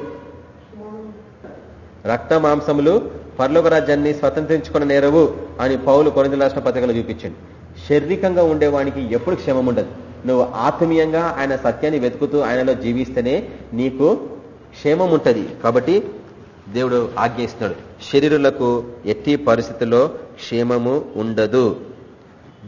రక్త మాంసములు పర్లోక రాజ్యాన్ని స్వతంత్రించుకున్న నేరవు అని పౌలు కొరింది రాష్ట్ర పత్రికలు చూపించండి. శారీరకంగా ఉండేవానికి ఎప్పుడు క్షేమం ఉండదు. నువ్వు ఆత్మీయంగా ఆయన సత్యాన్ని వెతుకుతూ ఆయనలో జీవిస్తేనే నీకు క్షేమం ఉంటుంది. కాబట్టి దేవుడు ఆజ్ఞయిస్తున్నాడు శరీరులకు ఎట్టి పరిస్థితుల్లో క్షేమము ఉండదు.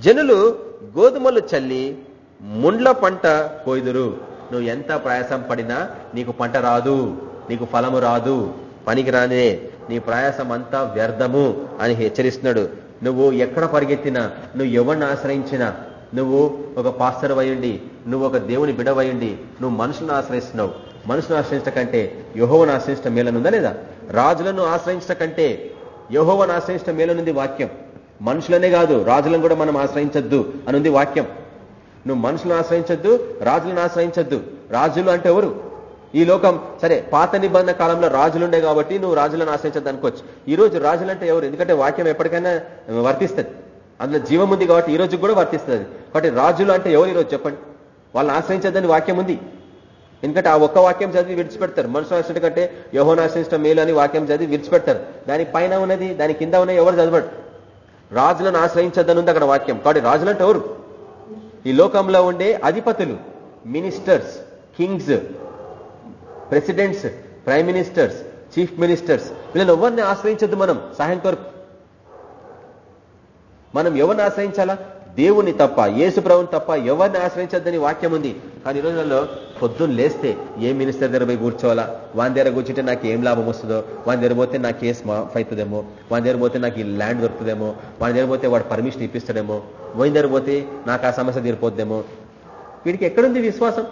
జనులు గోధుమలు చల్లి ముండ్ల పంట కోయిదురు. నువ్వు ఎంత ప్రయాసం పడినా నీకు పంట రాదు. నీకు ఫలము రాదు. పనికి రానే నీ ప్రయాసం అంతా వ్యర్థము అని హెచ్చరిస్తున్నాడు. నువ్వు ఎక్కడ పరిగెత్తినా నువ్వు ఎవరిని ఆశ్రయించినా నువ్వు ఒక పాస్టర్ అయ్యండి నువ్వు ఒక దేవుని బిడవయ్యండి నువ్వు మనుషులను ఆశ్రయిస్తున్నావు. మనుషులను ఆశ్రయించట కంటే యహోవను ఆశ్రయించడం మేలనుందా లేదా? రాజులను ఆశ్రయించట కంటే యహోవను ఆశ్రయించడం మేలనుంది వాక్యం. మనుషులనే కాదు రాజులను కూడా మనం ఆశ్రయించద్దు అనుంది వాక్యం. నువ్వు మనుషులను ఆశ్రయించద్దు రాజులను ఆశ్రయించద్దు. రాజులు అంటే ఎవరు? ఈ లోకం సరే పాత నిబంధన కాలంలో రాజులుండే కాబట్టి నువ్వు రాజులను ఆశ్రయించద్దు అనుకోవచ్చు. ఈ రోజు రాజులు అంటే ఎవరు? ఎందుకంటే వాక్యం ఎప్పటికైనా వర్తిస్తుంది. అందులో జీవం ఉంది కాబట్టి ఈ రోజు కూడా వర్తిస్తుంది. కాబట్టి రాజులు అంటే ఎవరు ఈరోజు చెప్పండి? వాళ్ళని ఆశ్రయించద్దని వాక్యం ఉంది. ఎందుకంటే ఆ ఒక్క వాక్యం చదివి విడిచిపెడతారు. మనుషులు రాసినట్టు కంటే యహోను ఆశ్రయించడం మేలు అని వాక్యం చదివి విడిచిపెడతారు. దాని పైన ఉన్నది దాని కింద ఉన్నది ఎవరు చదవడు. రాజులను ఆశ్రయించద్దని ఉంది అక్కడ వాక్యం. కాబట్టి రాజులు అంటే ఎవరు? ఈ లోకంలో ఉండే అధిపతులు ministers kings presidents prime ministers chief ministers. వీళ్ళని ఎవరిని ఆశ్రయించద్దు మనం? సహాయం కొరకు మనం ఎవరిని ఆశ్రయించాలా? దేవుని తప్ప యేసుప్రభుని తప్ప ఎవరిని ఆశ్రయించద్దని వాక్యం ఉంది. కానీ ఈ రోజుల్లో పొద్దున్న లేస్తే ఏ మినిస్టర్ దగ్గర పోయి కూర్చోవాలా? వాని దగ్గర కూర్చుంటే నాకు ఏం లాభం వస్తుందో? వాని దగ్గర పోతే నాకు కేసు మాఫ్ అవుతుందేమో? వాని దగ్గర పోతే నాకు ఈ ల్యాండ్ దొరుకుతుందేమో? వాని దగ్గర పోతే వాడు పర్మిషన్ ఇప్పిస్తాడేమో? వాని దగ్గర పోతే నాకు ఆ సమస్య తీరిపోద్దేమో వీడికి ఎక్కడుంది విశ్వాసం?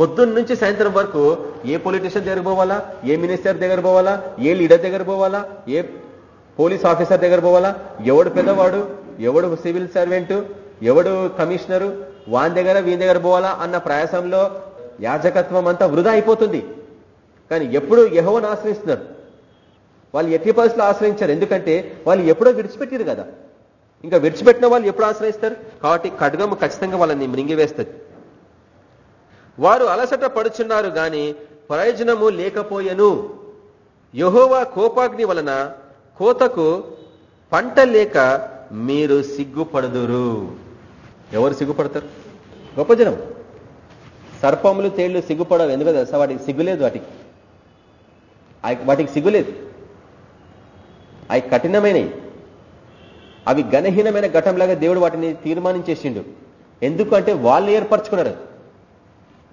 పొద్దున్న నుంచి సాయంత్రం వరకు ఏ పొలిటీషియన్ దగ్గర పోవాలా? ఏ మినిస్టర్ దగ్గర పోవాలా? ఏ లీడర్ దగ్గర పోవాలా? ఏ పోలీస్ ఆఫీసర్ దగ్గర పోవాలా? ఎవడు పెద్దవాడు? ఎవడు సివిల్ సర్వెంట్ ఎవడు కమిషనరు వాని దగ్గర వీని దగ్గర పోవాలా అన్న ప్రయాసంలో యాజకత్వం అంతా వృధా అయిపోతుంది. కానీ ఎప్పుడు యహోవను ఆశ్రయిస్తున్నారు? వాళ్ళు ఎట్టి పరిస్థితులు ఆశ్రయించారు. ఎందుకంటే వాళ్ళు ఎప్పుడో విడిచిపెట్టారు కదా. ఇంకా విడిచిపెట్టిన వాళ్ళు ఎప్పుడు ఆశ్రయిస్తారు? కాబట్టి ఖడ్గము ఖచ్చితంగా వాళ్ళని మృంగివేస్తుంది. వారు అలసట పడుచున్నారు గాని ప్రయోజనము లేకపోయెను. యహోవా కోపాగ్ని వలన కోతకు పంట లేక మీరు సిగ్గుపడదురు. ఎవరు సిగ్గుపడతారు? గొప్ప జనం. సర్పములు తేళ్ళు సిగ్గుపడవు ఎందుకు తెలుసా? వాటికి సిగ్గులేదు వాటికి. వాటికి సిగ్గులేదు అవి కఠినమైనవి అవి గణహీనమైన ఘటంలాగా దేవుడు వాటిని తీర్మానించేసిండు. ఎందుకంటే వాళ్ళు ఏర్పరచుకున్నారు.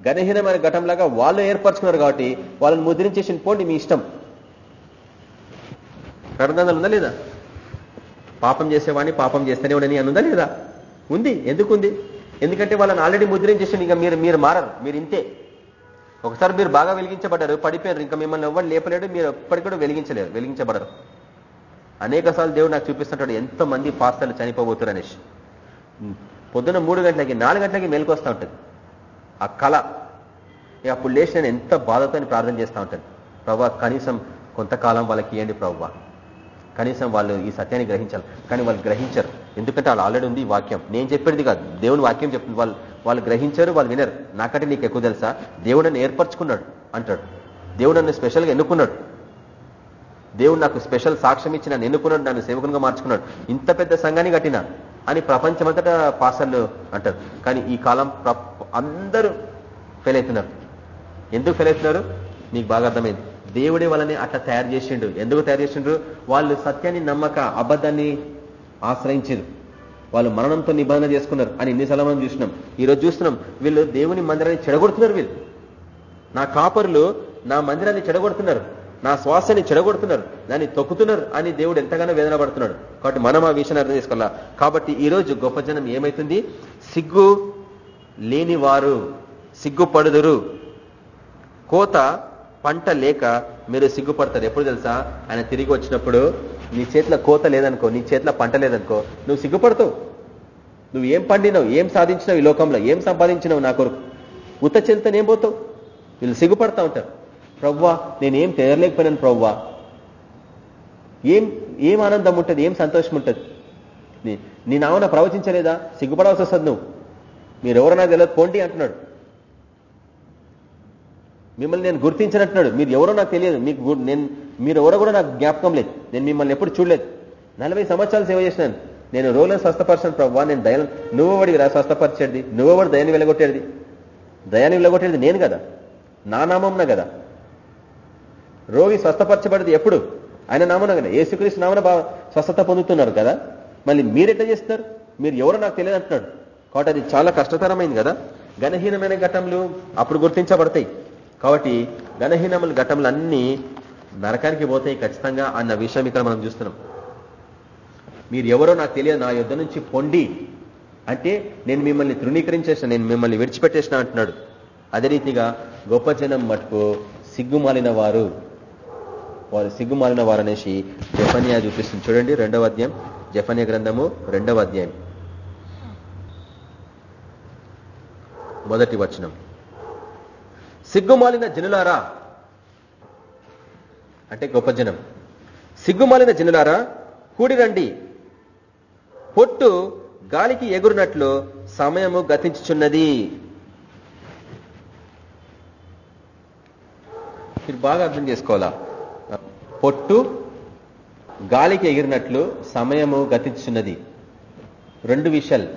ఘనహీనమైన ఘటంలాగా వాళ్ళు ఏర్పరచుకున్నారు కాబట్టి వాళ్ళని ముద్రించేసి పోండి మీ ఇష్టం. కరణందాలు ఉందా లేదా? పాపం చేసేవాడిని పాపం చేస్తూనే ఉండని అని ఉందా లేదా? ఉంది. ఎందుకుంది? ఎందుకంటే వాళ్ళని ఆల్రెడీ ముద్రించేసి ఇంకా మీరు మీరు మారరు. మీరు ఇంతే. ఒకసారి మీరు బాగా వెలిగించబడ్డారు పడిపోయారు. ఇంకా మిమ్మల్ని ఎవ్వరు లేపలేడు మీరు ఎప్పటికి కూడా వెలిగించలేరు వెలిగించబడరు. అనేక సార్లు దేవుడు నాకు చూపిస్తుంటాడు ఎంతో మంది పాస్తలు చనిపోబోతున్నారు అనేసి. పొద్దున్న మూడు గంటలకి నాలుగు గంటలకి మేలుకొస్తూ ఉంటుంది. ఆ కళ. అప్పుడు లేచి నేను ఎంత బాధతో ప్రార్థన చేస్తూ ఉంటాను ప్రభా కనీసం కొంతకాలం వాళ్ళకి ఇవ్వండి ప్రభా. కనీసం వాళ్ళు ఈ సత్యాన్ని గ్రహించాలి. కానీ వాళ్ళు గ్రహించరు. ఎందుకంటే వాళ్ళు ఆల్రెడీ ఉంది వాక్యం. నేను చెప్పేది కాదు. దేవుని వాక్యం చెప్తుంది. వాళ్ళు వాళ్ళు గ్రహించారు వాళ్ళు వినరు. నాకంటే నీకు ఎక్కువ తెలుసా? దేవుడు నన్ను ఏర్పరచుకున్నాడు అంటాడు. దేవుడు నన్ను స్పెషల్గా ఎన్నుకున్నాడు. దేవుడు నాకు స్పెషల్ సాక్ష్యం ఇచ్చి నన్ను ఎన్నుకున్నాడు నన్ను సేవకునిగా మార్చుకున్నాడు. ఇంత పెద్ద సంఘాన్ని కట్టినా అని ప్రపంచమంతటా పాసర్లు అంటారు. కానీ ఈ కాలం ప్ర- అందరూ ఫెయిల్ అవుతున్నారు. ఎందుకు ఫెయిల్ అవుతున్నారు? నీకు బాగా అర్థమైంది. దేవుడే వాళ్ళని అట్లా తయారు చేసిండు. ఎందుకు తయారు చేసిండ్రు? వాళ్ళు సత్యాన్ని నమ్మక అబద్ధాన్ని ఆశ్రయించారు. వాళ్ళు మరణంతో నిబంధన చేసుకున్నారు అని ఎన్నిసార్లు మనం చూసినాం. ఈ రోజు చూస్తున్నాం వీళ్ళు దేవుని మందిరాన్ని చెడగొడుతున్నారు వీళ్ళు. నా కాపరులు నా మందిరాన్ని చెడగొడుతున్నారు. నా శ్వాసని చెడగొడుతున్నారు. దాన్ని తొక్కుతున్నారు అని దేవుడు ఎంతగానో వేదన పడుతున్నాడు. కాబట్టి మనం ఆ విషయాన్ని అర్థం చేసుకోవాలా? కాబట్టి ఈ రోజు గొప్ప జనం ఏమైతుంది? సిగ్గు లేని వారు సిగ్గుపడుదురు. కోత పంట లేక మీరు సిగ్గుపడతారు. ఎప్పుడు తెలుసా? ఆయన తిరిగి వచ్చినప్పుడు నీ చేతిలో కోత లేదనుకో నీ చేతిలో పంట లేదనుకో నువ్వు సిగ్గుపడతావు. నువ్వు ఏం పండినావు ఏం సాధించినావు ఈ లోకంలో ఏం సంపాదించినావు నా కొరకు? ఉత్త చేతితో ఏం పోతావు? వీళ్ళు సిగ్గుపడతా ఉంటారు. ప్రవ్వా నేనేం తేరలేకపోయినాను ప్రవ్వా. ఏం ఏం ఆనందం ఉంటుంది ఏం సంతోషం ఉంటుంది? నీ- నామన ప్రవచించలేదా? సిగ్గుపడాల్సి వస్తుంది నువ్వు. మీరు నాకు తెలియదు పోండి అంటున్నాడు. మిమ్మల్ని నేను గుర్తించినట్టున్నాడు. మీరు ఎవరో నాకు తెలియదు. మీకు నేను మీరు ఎవరో కూడా నాకు జ్ఞాపకం లేదు. నేను మిమ్మల్ని ఎప్పుడు చూడలేదు. నలభై సంవత్సరాలు సేవ చేసినాను. నేను రోగులను స్వస్థపరచాను ప్రభావ నేను దయ నువ్వడికి రా స్వస్థపరిచేది? నువ్వెవడు దయని వెలగొట్టేది? దయాన్ని వెలగొట్టేది నేను కదా? నా నామంన కదా? రోగి స్వస్థపరచబడేది ఎప్పుడు? ఆయన నామన కదా? ఏసుక్రీస్తు నామన బా స్వస్థత పొందుతున్నారు కదా? మళ్ళీ మీరెట్లా చేస్తారు మీరు ఎవరో నాకు తెలియదు అంటున్నాడు కాబట్టి అది చాలా కష్టతరమైంది కదా? గణహీనమైన ఘటనలు అప్పుడు గుర్తించబడతాయి. కాబట్టి ఘనహీనముల ఘటనలు అన్నీ నరకానికి పోతాయి ఖచ్చితంగా అన్న విషయం ఇక్కడ మనం చూస్తున్నాం. మీరు ఎవరో నాకు తెలియదు నా యుద్ధ నుంచి పొండి అంటే నేను మిమ్మల్ని తృణీకరించేసిన నేను మిమ్మల్ని విడిచిపెట్టేసిన అంటున్నాడు. అదే రీతిగా గొప్ప జనం మటుకు సిగ్గుమాలిన వారు వారు సిగ్గుమాలిన వారు అనేసి జఫనియా చూపిస్తుంది. చూడండి రెండవ అధ్యాయం జఫనియా గ్రంథము రెండవ అధ్యాయం. మొదటి వచనం. సిగ్గుమాలిన జనులారా అంటే గొప్ప జనం. సిగ్గుమాలిన జనులారా కూడిరండి పొట్టు గాలికి ఎగురునట్లు సమయము గతించుచున్నది. మీరు బాగా అర్థం చేసుకోవాలా? పొట్టు గాలికి ఎగిరినట్లు సమయము గతించున్నది రెండు విషయాలు.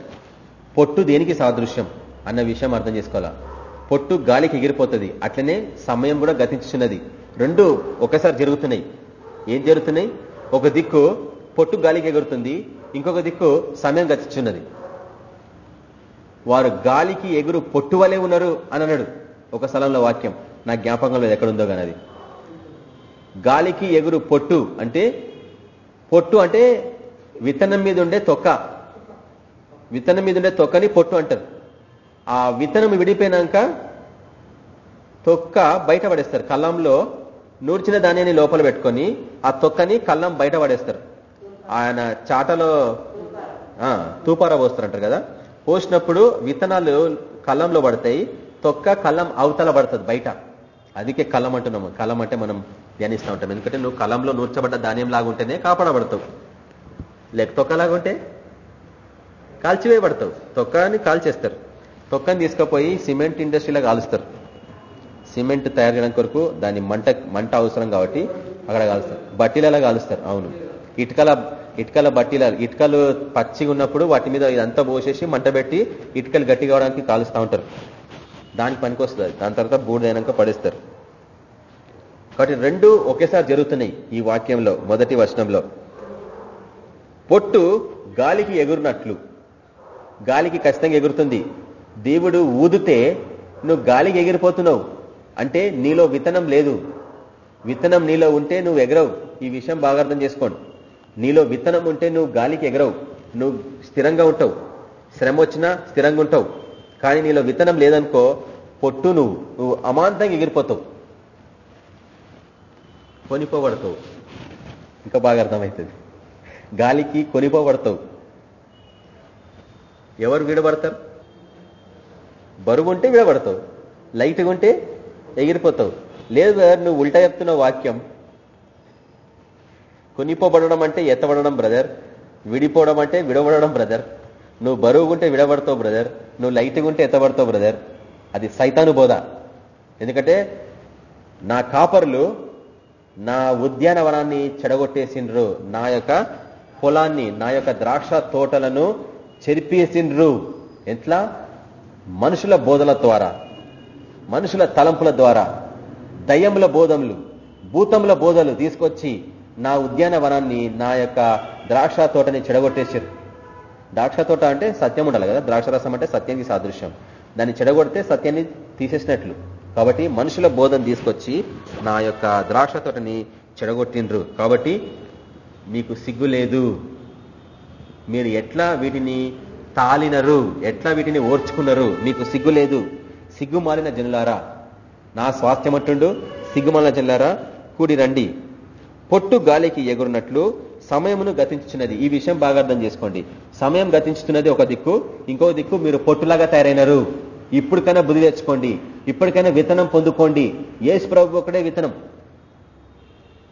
పొట్టు దేనికి సాదృశ్యం? అన్న విషయం అర్థం చేసుకోవాలా? పొట్టు గాలికి ఎగిరిపోతుంది. అట్లనే సమయం కూడా గతించున్నది రెండు ఒకసారి జరుగుతున్నాయి. ఏం జరుగుతున్నాయి? ఒక దిక్కు పొట్టు గాలికి ఎగురుతుంది ఇంకొక దిక్కు సమయం గతించున్నది వారు గాలికి ఎగురు పొట్టు వలె ఉన్నారు అని అన్నాడు ఒక స్థలంలో వాక్యం. నా జ్ఞాపకంలో ఎక్కడుందో కానీ అది. గాలికి ఎగురు పొట్టు అంటే పొట్టు అంటే విత్తనం మీద ఉండే తొక్క. విత్తనం మీద ఉండే తొక్కని పొట్టు అంటారు. ఆ విత్తనం విడిపోయినాక తొక్క బయట పడేస్తారు. కల్లంలో నూర్చిన ధాన్యాన్ని లోపల పెట్టుకొని ఆ తొక్కని కళ్ళం బయట పడేస్తారు. ఆయన చాటలో తూపార పోస్తారంటారు కదా? పోసినప్పుడు విత్తనాలు కల్లంలో పడతాయి. తొక్క కల్లం అవతల పడుతుంది బయట. అందుకే కళ్ళం అంటున్నాము. కళ్ళం అంటే మనం ధ్యానిస్తూ ఉంటాం. ఎందుకంటే నువ్వు కళ్ళంలో నూర్చబడ్డ ధాన్యం లాగుంటేనే కాపాడబడతావు. లేక తొక్కలాగుంటే కాల్చివేయబడతావు. తొక్కని కాల్చేస్తారు. తొక్కని తీసుకుపోయి సిమెంట్ ఇండస్ట్రీలో కాలుస్తారు. సిమెంట్ తయారు చేయడం కొరకు దాని మంట మంట అవసరం కాబట్టి అక్కడ కాలుస్తారు. బట్టీలలో కాలుస్తారు అవును. ఇటుకల ఇటుకల బట్టీల ఇటుకలు పచ్చిగా ఉన్నప్పుడు వాటి మీద ఇదంతా పోసేసి మంట పెట్టి ఇటుకలు గట్టి కావడానికి కాలుస్తూ ఉంటారు. దానికి పనికి వస్తుంది. దాని తర్వాత బూడిదైనాక పడేస్తారు. కాబట్టి రెండు ఒకేసారి జరుగుతున్నాయి ఈ వాక్యంలో మొదటి వచనంలో. పొట్టు గాలికి ఎగురునట్లు. గాలికి ఖచ్చితంగా ఎగురుతుంది. దేవుడు ఊదితే నువ్వు గాలికి ఎగిరిపోతున్నావు. అంటే నీలో విత్తనం లేదు. విత్తనం నీలో ఉంటే నువ్వు ఎగరవు. ఈ విషయం బాగా అర్థం చేసుకోండి. నీలో విత్తనం ఉంటే నువ్వు గాలికి ఎగరవు. నువ్వు స్థిరంగా ఉంటావు. శ్రమ వచ్చినా స్థిరంగా ఉంటావు. కానీ నీలో విత్తనం లేదనుకో పొట్టు నువ్వు. నువ్వు అమాంతంగా ఎగిరిపోతావు. కొనిపోబడతావు. ఇంకా బాగా అర్థమవుతుంది. గాలికి కొనిపోబడతావు. ఎవరు విడబడతారు? బరువు ఉంటే విడబడతావు. లైట్గా ఉంటే ఎగిరిపోతావు. లేదు బ్రదర్ నువ్వు ఉల్టా చెప్తున్నావు వాక్యం. కొనిపోబడడం అంటే ఎత్తబడడం బ్రదర్. విడిపోవడం అంటే విడబడడం బ్రదర్. నువ్వు బరువు ఉంటే విడబడతావు బ్రదర్. నువ్వు లైట్గా ఉంటే ఎత్తబడతావు బ్రదర్. అది సైతాను బోధ. ఎందుకంటే నా కాపర్లు నా ఉద్యానవనాన్ని చెడగొట్టేసిండ్రు. నా యొక్క పొలాన్ని నా యొక్క ద్రాక్ష తోటలను చెరిపేసిండ్రు. ఎట్లా? మనుషుల బోధల ద్వారా మనుషుల తలంపుల ద్వారా దయ్యముల బోధములు భూతముల బోధలు తీసుకొచ్చి నా ఉద్యానవనాన్ని నా యొక్క ద్రాక్ష తోటని చెడగొట్టేసారు ద్రాక్ష తోట అంటే సత్యం ఉండాలి కదా. ద్రాక్షరసం అంటే సత్యానికి సాదృశ్యం. దాన్ని చెడగొడితే సత్యాన్ని తీసేసినట్లు. కాబట్టి మనుషుల బోధన తీసుకొచ్చి నా యొక్క ద్రాక్ష తోటని చెడగొట్టిండ్రు. కాబట్టి మీకు సిగ్గు లేదు. మీరు ఎట్లా వీటిని తాలినరు. ఎట్లా వీటిని ఓర్చుకున్నారు? మీకు సిగ్గు లేదు. సిగ్గు మాలిన జనులారా నా స్వాస్థ్యమట్టుండు సిగ్గుమాలిన జనులారా కూడి రండి. పొట్టు గాలికి ఎగురున్నట్లు సమయమును గతించుతున్నది ఈ విషయం బాగా అర్థం చేసుకోండి. సమయం గతించుతున్నది ఒక దిక్కు ఇంకో దిక్కు మీరు పొట్టులాగా తయారైనారు. ఇప్పటికైనా బుద్ధి తెచ్చుకోండి. ఇప్పటికైనా విత్తనం పొందుకోండి. ఏసు ప్రభు ఒకటే విత్తనం.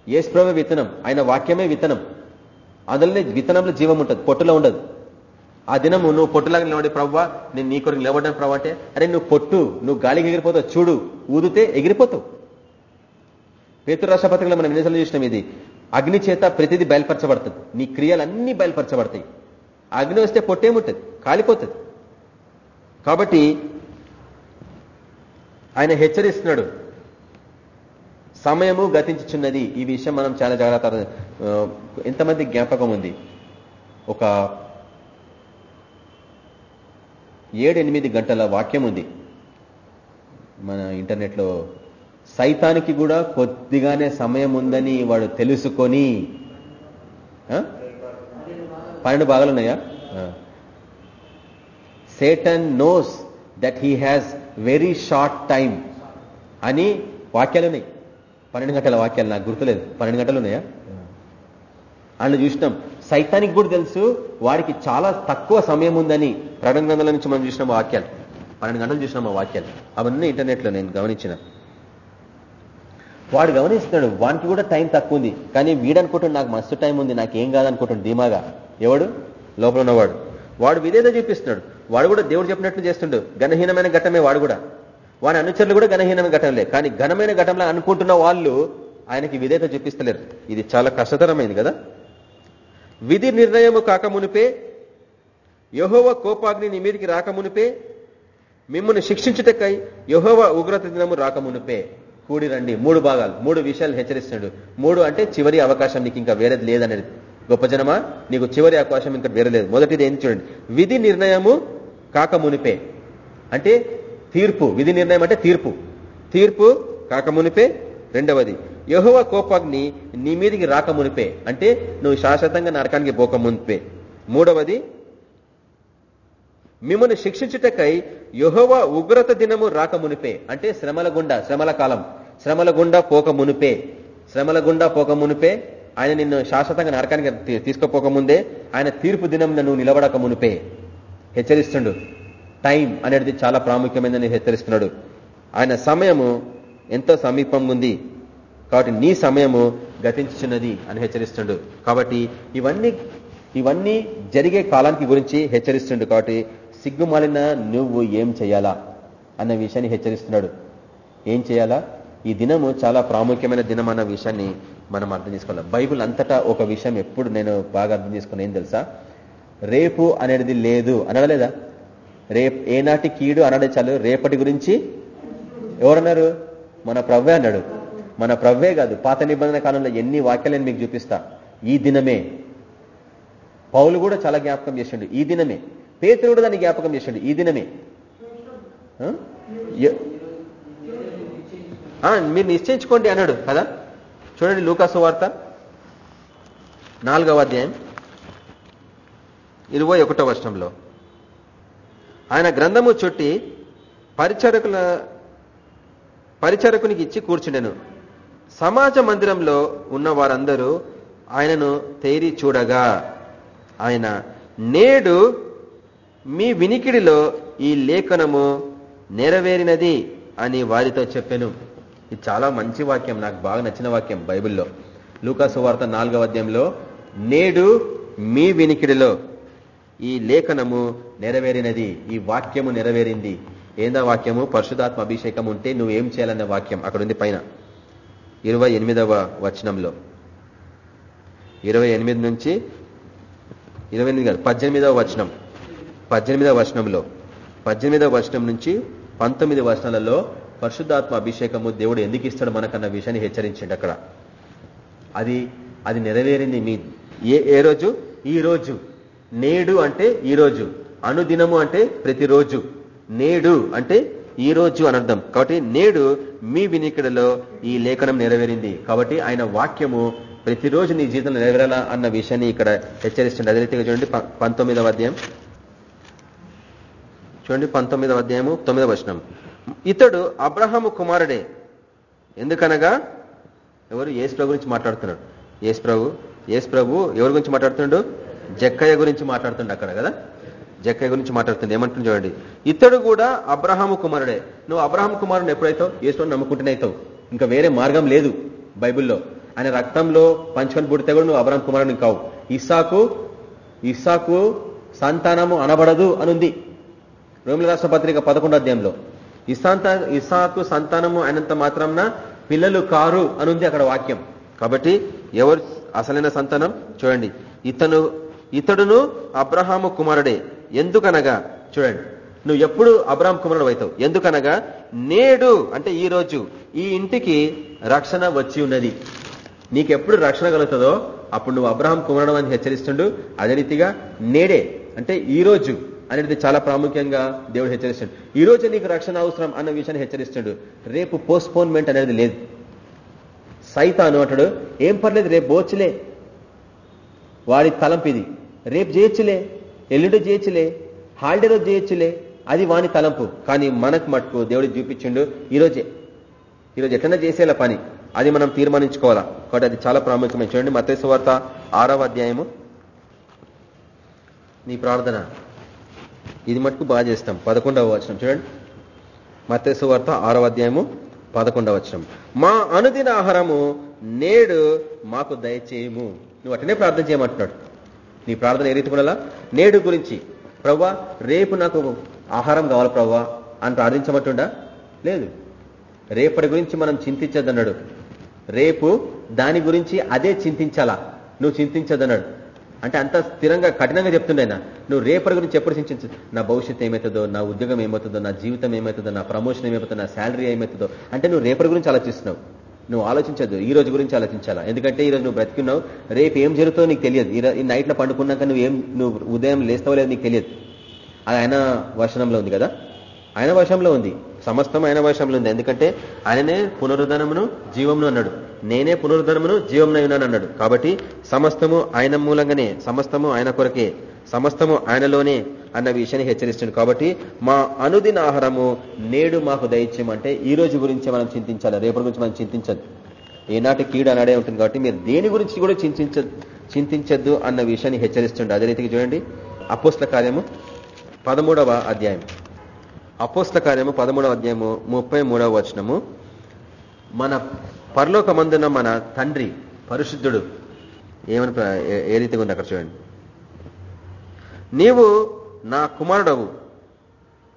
ఏసు ప్రభు విత్తనం. ఆయన వాక్యమే విత్తనం. అందులోనే విత్తనంలో జీవం ఉంటుంది పొట్టులో ఉండదు. ఆ దినము నువ్వు పొట్టులాగా నిలబడి ప్రవ్వా నేను నీ కొరకు నిలబడ్డాను ప్రభు అంటే అరే నువ్వు పొట్టు నువ్వు గాలికి ఎగిరిపోతావు చూడు ఊదితే ఎగిరిపోతావు. పేతృ రాష్ట్రపతిలో మనం ఎన్నిసార్లు చూసినాం ఇది. అగ్ని చేత ప్రతిదీ బయలుపరచబడుతుంది. నీ క్రియలన్నీ బయలుపరచబడతాయి. అగ్ని వస్తే పొట్టేముంటుంది కాలిపోతుంది. కాబట్టి ఆయన హెచ్చరిస్తున్నాడు. సమయము గతించుచున్నది. ఈ విషయం మనం చాలా జాగ్రత్త ఎంతమంది జ్ఞాపకం ఉంది. ఒక ఏడు ఎనిమిది గంటల వాక్యం ఉంది. మన ఇంటర్నెట్లో సైతానికి కూడా కొద్దిగానే సమయం ఉందని వాడు తెలుసుకొని పన్నెండు భాగాలు ఉన్నాయా? Satan knows that he has very short time అని వాక్యాలు ఉన్నాయి. పన్నెండు గంటల వాక్యాలు నాకు గుర్తులేదు. పన్నెండు గంటలు ఉన్నాయా? అండ్ చూసినాం. సైతానికి కూడా తెలుసు వాడికి చాలా తక్కువ సమయం ఉందని ప్రకటన గ్రంథాల నుంచి మనం చూసిన వాక్యాలు. పన్నెండు గంటలు చూసిన వాక్యాలు. అవన్నీ ఇంటర్నెట్లో నేను గమనించిన. వాడు గమనిస్తున్నాడు వానికి కూడా టైం తక్కువ ఉంది. కానీ వీడనుకుంటాడు నాకు మస్తు టైం ఉంది నాకు ఏం కాదనుకుంటాడు ధీమాగా. ఎవడు? లోపల ఉన్నవాడు. వాడు విధేత చూపిస్తున్నాడు. వాడు కూడా దేవుడు చెప్పినట్లు చేస్తుండడు ఘనహీనమైన ఘటమే వాడు కూడా. వాడి అనుచరులు కూడా ఘనహీనమైన ఘటనలే. కానీ ఘనమైన ఘటంలో అనుకుంటున్న వాళ్ళు ఆయనకి విధేత చూపిస్తలేరు. ఇది చాలా కష్టతరమైంది కదా? విధి నిర్ణయము కాకమునిపే యహోవ కోపాగ్ని నీ మీదికి రాకమునిపే మిమ్మల్ని శిక్షించుటకై యహోవ ఉగ్రత దినము రాకమునిపే. కూడి రండి. మూడు భాగాలు. మూడు విషయాలు హెచ్చరిస్తున్నాడు. మూడు అంటే చివరి అవకాశం నీకు ఇంకా వేరేది లేదనేది. గొప్ప జనమా? నీకు చివరి అవకాశం ఇంకా వేరే లేదు. మొదటిది ఏంటి చూడండి? విధి నిర్ణయము కాకమునిపే. అంటే తీర్పు. విధి నిర్ణయం అంటే తీర్పు. తీర్పు కాకమునిపే. రెండవది యహోవ కోపాగ్ని నీ మీదికి రాకమునిపే అంటే నువ్వు శాశ్వతంగా నరకానికి పోకమునిపే మూడవది మిమ్మల్ని శిక్షించుటకై యహోవ ఉగ్రత దినము రాకమునిపే అంటే శ్రమల గుండా శ్రమల కాలం. శ్రమల గుండా పోక మునిపే. శ్రమల గుండా పోక మునిపే. ఆయన నిన్ను శాశ్వతంగా నరకానికి తీ- తీసుకుపోకముందే ఆయన తీర్పు దినం నువ్వు నిలబడక మునిపే. హెచ్చరిస్తుండు. టైం అనేది చాలా ప్రాముఖ్యమైనదని హెచ్చరిస్తున్నాడు. ఆయన సమయము ఎంతో సమీపం ఉంది. కాబట్టి నీ సమయము గతించుచున్నది అని హెచ్చరిస్తుండు. కాబట్టి ఇవన్నీ ఇవన్నీ జరిగే కాలానికి గురించి హెచ్చరిస్తుండు. కాబట్టి సిగ్గుమాలిన నువ్వు ఏం చేయాలా అన్న విషయాన్ని హెచ్చరిస్తున్నాడు. ఏం చేయాలా? ఈ దినము చాలా ప్రాముఖ్యమైన దినం అన్న విషయాన్ని మనం అర్థం చేసుకోవాలి. బైబుల్ అంతటా ఒక విషయం ఎప్పుడు నేను బాగా అర్థం చేసుకున్నా ఏం తెలుసా? రేపు అనేది లేదు అనడలేదా రేపు ఏనాటి కీడు అనడే చాలు. రేపటి గురించి ఎవరన్నారు? మన ప్రవ్వే అన్నాడు. మన ప్రవ్వే కాదు పాత నిబంధన కాలంలో ఎన్ని వాక్యాలను మీకు చూపిస్తా? ఈ దినమే. పౌలు కూడా చాలా జ్ఞాపకం చేసిండు ఈ దినమే. పేతురు కూడా దాన్ని జ్ఞాపకం చేసిండు ఈ దినమే. ఆ? మీరు నిశ్చయించుకోండి అన్నాడు కదా? చూడండి లూకాసు వార్త. నాలుగవ అధ్యాయం. ఇరవై ఒకటో వర్షంలో ఆయన గ్రంథము చుట్టి పరిచారకుల పరిచరకునికి ఇచ్చి కూర్చుండెను. సమాజ మందిరంలో ఉన్న వారందరూ ఆయనను తేరి చూడగా ఆయన నేడు మీ వినికిడిలో ఈ లేఖనము నెరవేరినది అని వారితో చెప్పాను. ఇది చాలా మంచి వాక్యం నాకు బాగా నచ్చిన వాక్యం బైబిల్లో. లూకాసు వార్త నాలుగవ అధ్యాయంలో నేడు మీ వినికిడిలో ఈ లేఖనము నెరవేరినది ఈ వాక్యము నెరవేరింది. ఏందా వాక్యము? పరిశుధాత్మ అభిషేకం ఉంటే నువ్వేం చేయాలన్న వాక్యం అక్కడ ఉంది పైన. ఇరవై ఎనిమిదవ వచనంలో. ఇరవై ఎనిమిది నుంచి ఇరవై ఎనిమిది కాదు పద్దెనిమిదవ వచనం. పద్దెనిమిదవ వచనంలో. పద్దెనిమిదవ వచనం నుంచి పంతొమ్మిది వచనాలలో పరిశుద్ధాత్మ అభిషేకము దేవుడు ఎందుకు ఇస్తాడు మనకన్న విషయాన్ని హెచ్చరించండి అక్కడ. అది అది నెరవేరింది మీ ఏ ఏ రోజు? ఈ రోజు. నేడు అంటే ఈ రోజు. అనుదినము అంటే ప్రతిరోజు. నేడు అంటే ఈ రోజు అనర్థం కాబట్టి నేడు మీ వినికిడలో ఈ లేఖనం నెరవేరింది. కాబట్టి ఆయన వాక్యము ప్రతిరోజు నీ జీవితంలో నెరవేరాలా అన్న విషయాన్ని ఇక్కడ హెచ్చరిస్తుంది అదే రీతిగా చూడండి పంతొమ్మిదవ అధ్యాయం. చూడండి పంతొమ్మిదవ అధ్యాయము తొమ్మిదవ వచనం. ఇతడు అబ్రహము కుమారుడే. ఎందుకనగా? ఎవరు? యేసు ప్రభు గురించి మాట్లాడుతున్నాడు. యేసు ప్రభు ఏసు ప్రభు ఎవరి గురించి మాట్లాడుతున్నాడు? జక్కయ్య గురించి మాట్లాడుతుండ అక్కడ కదా? జక్కయ్య గురించి మాట్లాడుతుంది. ఏమంటుంది చూడండి. ఇతడు కూడా అబ్రహాము కుమారుడే. నువ్వు అబ్రహాం కుమారుడు ఎప్పుడైతావు? యేసుని నమ్ముకుంటూనే అవుతావు. ఇంకా వేరే మార్గం లేదు బైబిల్లో. ఆయన రక్తంలో పంచుకొని పుడితే కూడా నువ్వు అబ్రహాం కుమారుడు కావు. ఇస్సాకు ఇస్సాకు సంతానము అనబడదు అనుంది. రోమిల రాష్ట్ర పత్రిక పదకొండో అధ్యాయంలో. ఇసాంత ఇసాకు సంతానము అయినంత మాత్రంన పిల్లలు కారు అనుంది అక్కడ వాక్యం. కాబట్టి ఎవరు అసలైన సంతానం? చూడండి. ఇతను ఇతడును అబ్రహాము కుమారుడే. ఎందుకనగా? చూడండి. నువ్వు ఎప్పుడు అబ్రాహ్ కుమారుడు అవుతావు. ఎందుకనగా? నేడు అంటే ఈ రోజు ఈ ఇంటికి రక్షణ వచ్చి ఉన్నది. నీకెప్పుడు రక్షణ కలుగుతుందో అప్పుడు నువ్వు అబ్రహం కుమారుడు అని హెచ్చరిస్తుండు. అదే రీతిగా నేడే అంటే ఈ రోజు అనేది చాలా ప్రాముఖ్యంగా దేవుడు హెచ్చరిస్తాడు. ఈ రోజు నీకు రక్షణ అవసరం అన్న విషయాన్ని హెచ్చరిస్తాడు. రేపు పోస్ట్పోన్మెంట్ అనేది లేదు. సైతాను అంటాడు ఏం పర్లేదు రేపు పోవచ్చులే. వాడి తలంపు ఇది రేపు చేయొచ్చులే ఎల్లుండి చేయొచ్చులే హాలిడే రోజు చేయొచ్చులే అది వాని తలంపు. కానీ మనకు మటుకు దేవుడు చూపించిండు ఈరోజే. ఈరోజు ఎట్లన్నా చేసేలా పని. అది మనం తీర్మానించుకోవాలా. కాబట్టి అది చాలా ప్రాముఖ్యమైన చూడండి మతేసు వార్త ఆరవ అధ్యాయము. నీ ప్రార్థన. ఇది మటుకు బాగా చేస్తాం. పదకొండవ వచనం. చూడండి. మతేసు వార్త ఆరవ అధ్యాయము పదకొండవ వచనం. మా అనుదిన ఆహారము నేడు మాకు దయచేయము. నువ్వు అట్టనే ప్రార్థన చేయమంటున్నాడు. నీ ప్రార్థన ఏ రీతి నేడు గురించి. ప్రవ్వా రేపు నాకు ఆహారం కావాలి ప్రవ్వా అని ప్రార్థించమట్టుండా లేదు. రేపటి గురించి మనం చింతించదన్నాడు. రేపు దాని గురించి అదే చింతించాలా? నువ్వు చింతించదన్నాడు. అంటే అంత స్థిరంగా కఠినంగా చెప్తుండేనా నువ్వు రేపటి గురించి ఎప్పుడు చింతించు? నా భవిష్యత్తు ఏమవుతుందో నా ఉద్యోగం ఏమవుతుందో నా జీవితం ఏమవుతుందో నా ప్రమోషన్ ఏమవుతుందో నా శాలరీ ఏమవుతుందో అంటే నువ్వు రేపటి గురించి ఆలోచిస్తున్నావు. నువ్వు ఆలోచించద్దు ఈ రోజు గురించి ఆలోచించాలా? ఎందుకంటే ఈ రోజు నువ్వు బ్రతికున్నావు. రేపు ఏం జరుగుతుందో నీకు తెలియదు. ఈ నైట్లో పండుకున్నాక నువ్వు ఏం నువ్వు ఉదయం లేస్తావో లేదు నీకు తెలియదు. అది ఆయన వర్షంలో ఉంది కదా? ఆయన వర్షంలో ఉంది. సమస్తం ఆయన వర్షంలో ఉంది. ఎందుకంటే ఆయననే పునరుద్ధనమును జీవమును అన్నాడు. నేనే పునరుద్ధనమును ఉన్నాను అన్నాడు. కాబట్టి సమస్తము ఆయన మూలంగానే సమస్తము ఆయన కొరకే సమస్తము ఆయనలోనే అన్న విషయాన్ని హెచ్చరిస్తుంది. కాబట్టి మా అనుదిన ఆహారము నేడు మాకు దయచేయమంటే ఈ రోజు గురించి మనం చింతించాలి. రేపటి గురించి మనం చింతించదు. ఏనాటి కీడు అనాడే ఉంటుంది కాబట్టి మీరు దేని గురించి కూడా చింతించ చింతించద్దు అన్న విషయాన్ని హెచ్చరిస్తుండే. అదే రీతికి చూడండి. అపోస్ల కార్యము పదమూడవ అధ్యాయం. అపోస్ల కార్యము పదమూడవ అధ్యాయము ముప్పై మూడవ వచనము. మన పరలోకమందున మన తండ్రి పరిశుద్ధుడు. ఏమని ఏ రీతిగా ఉంది అక్కడ చూడండి. నీవు నా కుమారుడవు.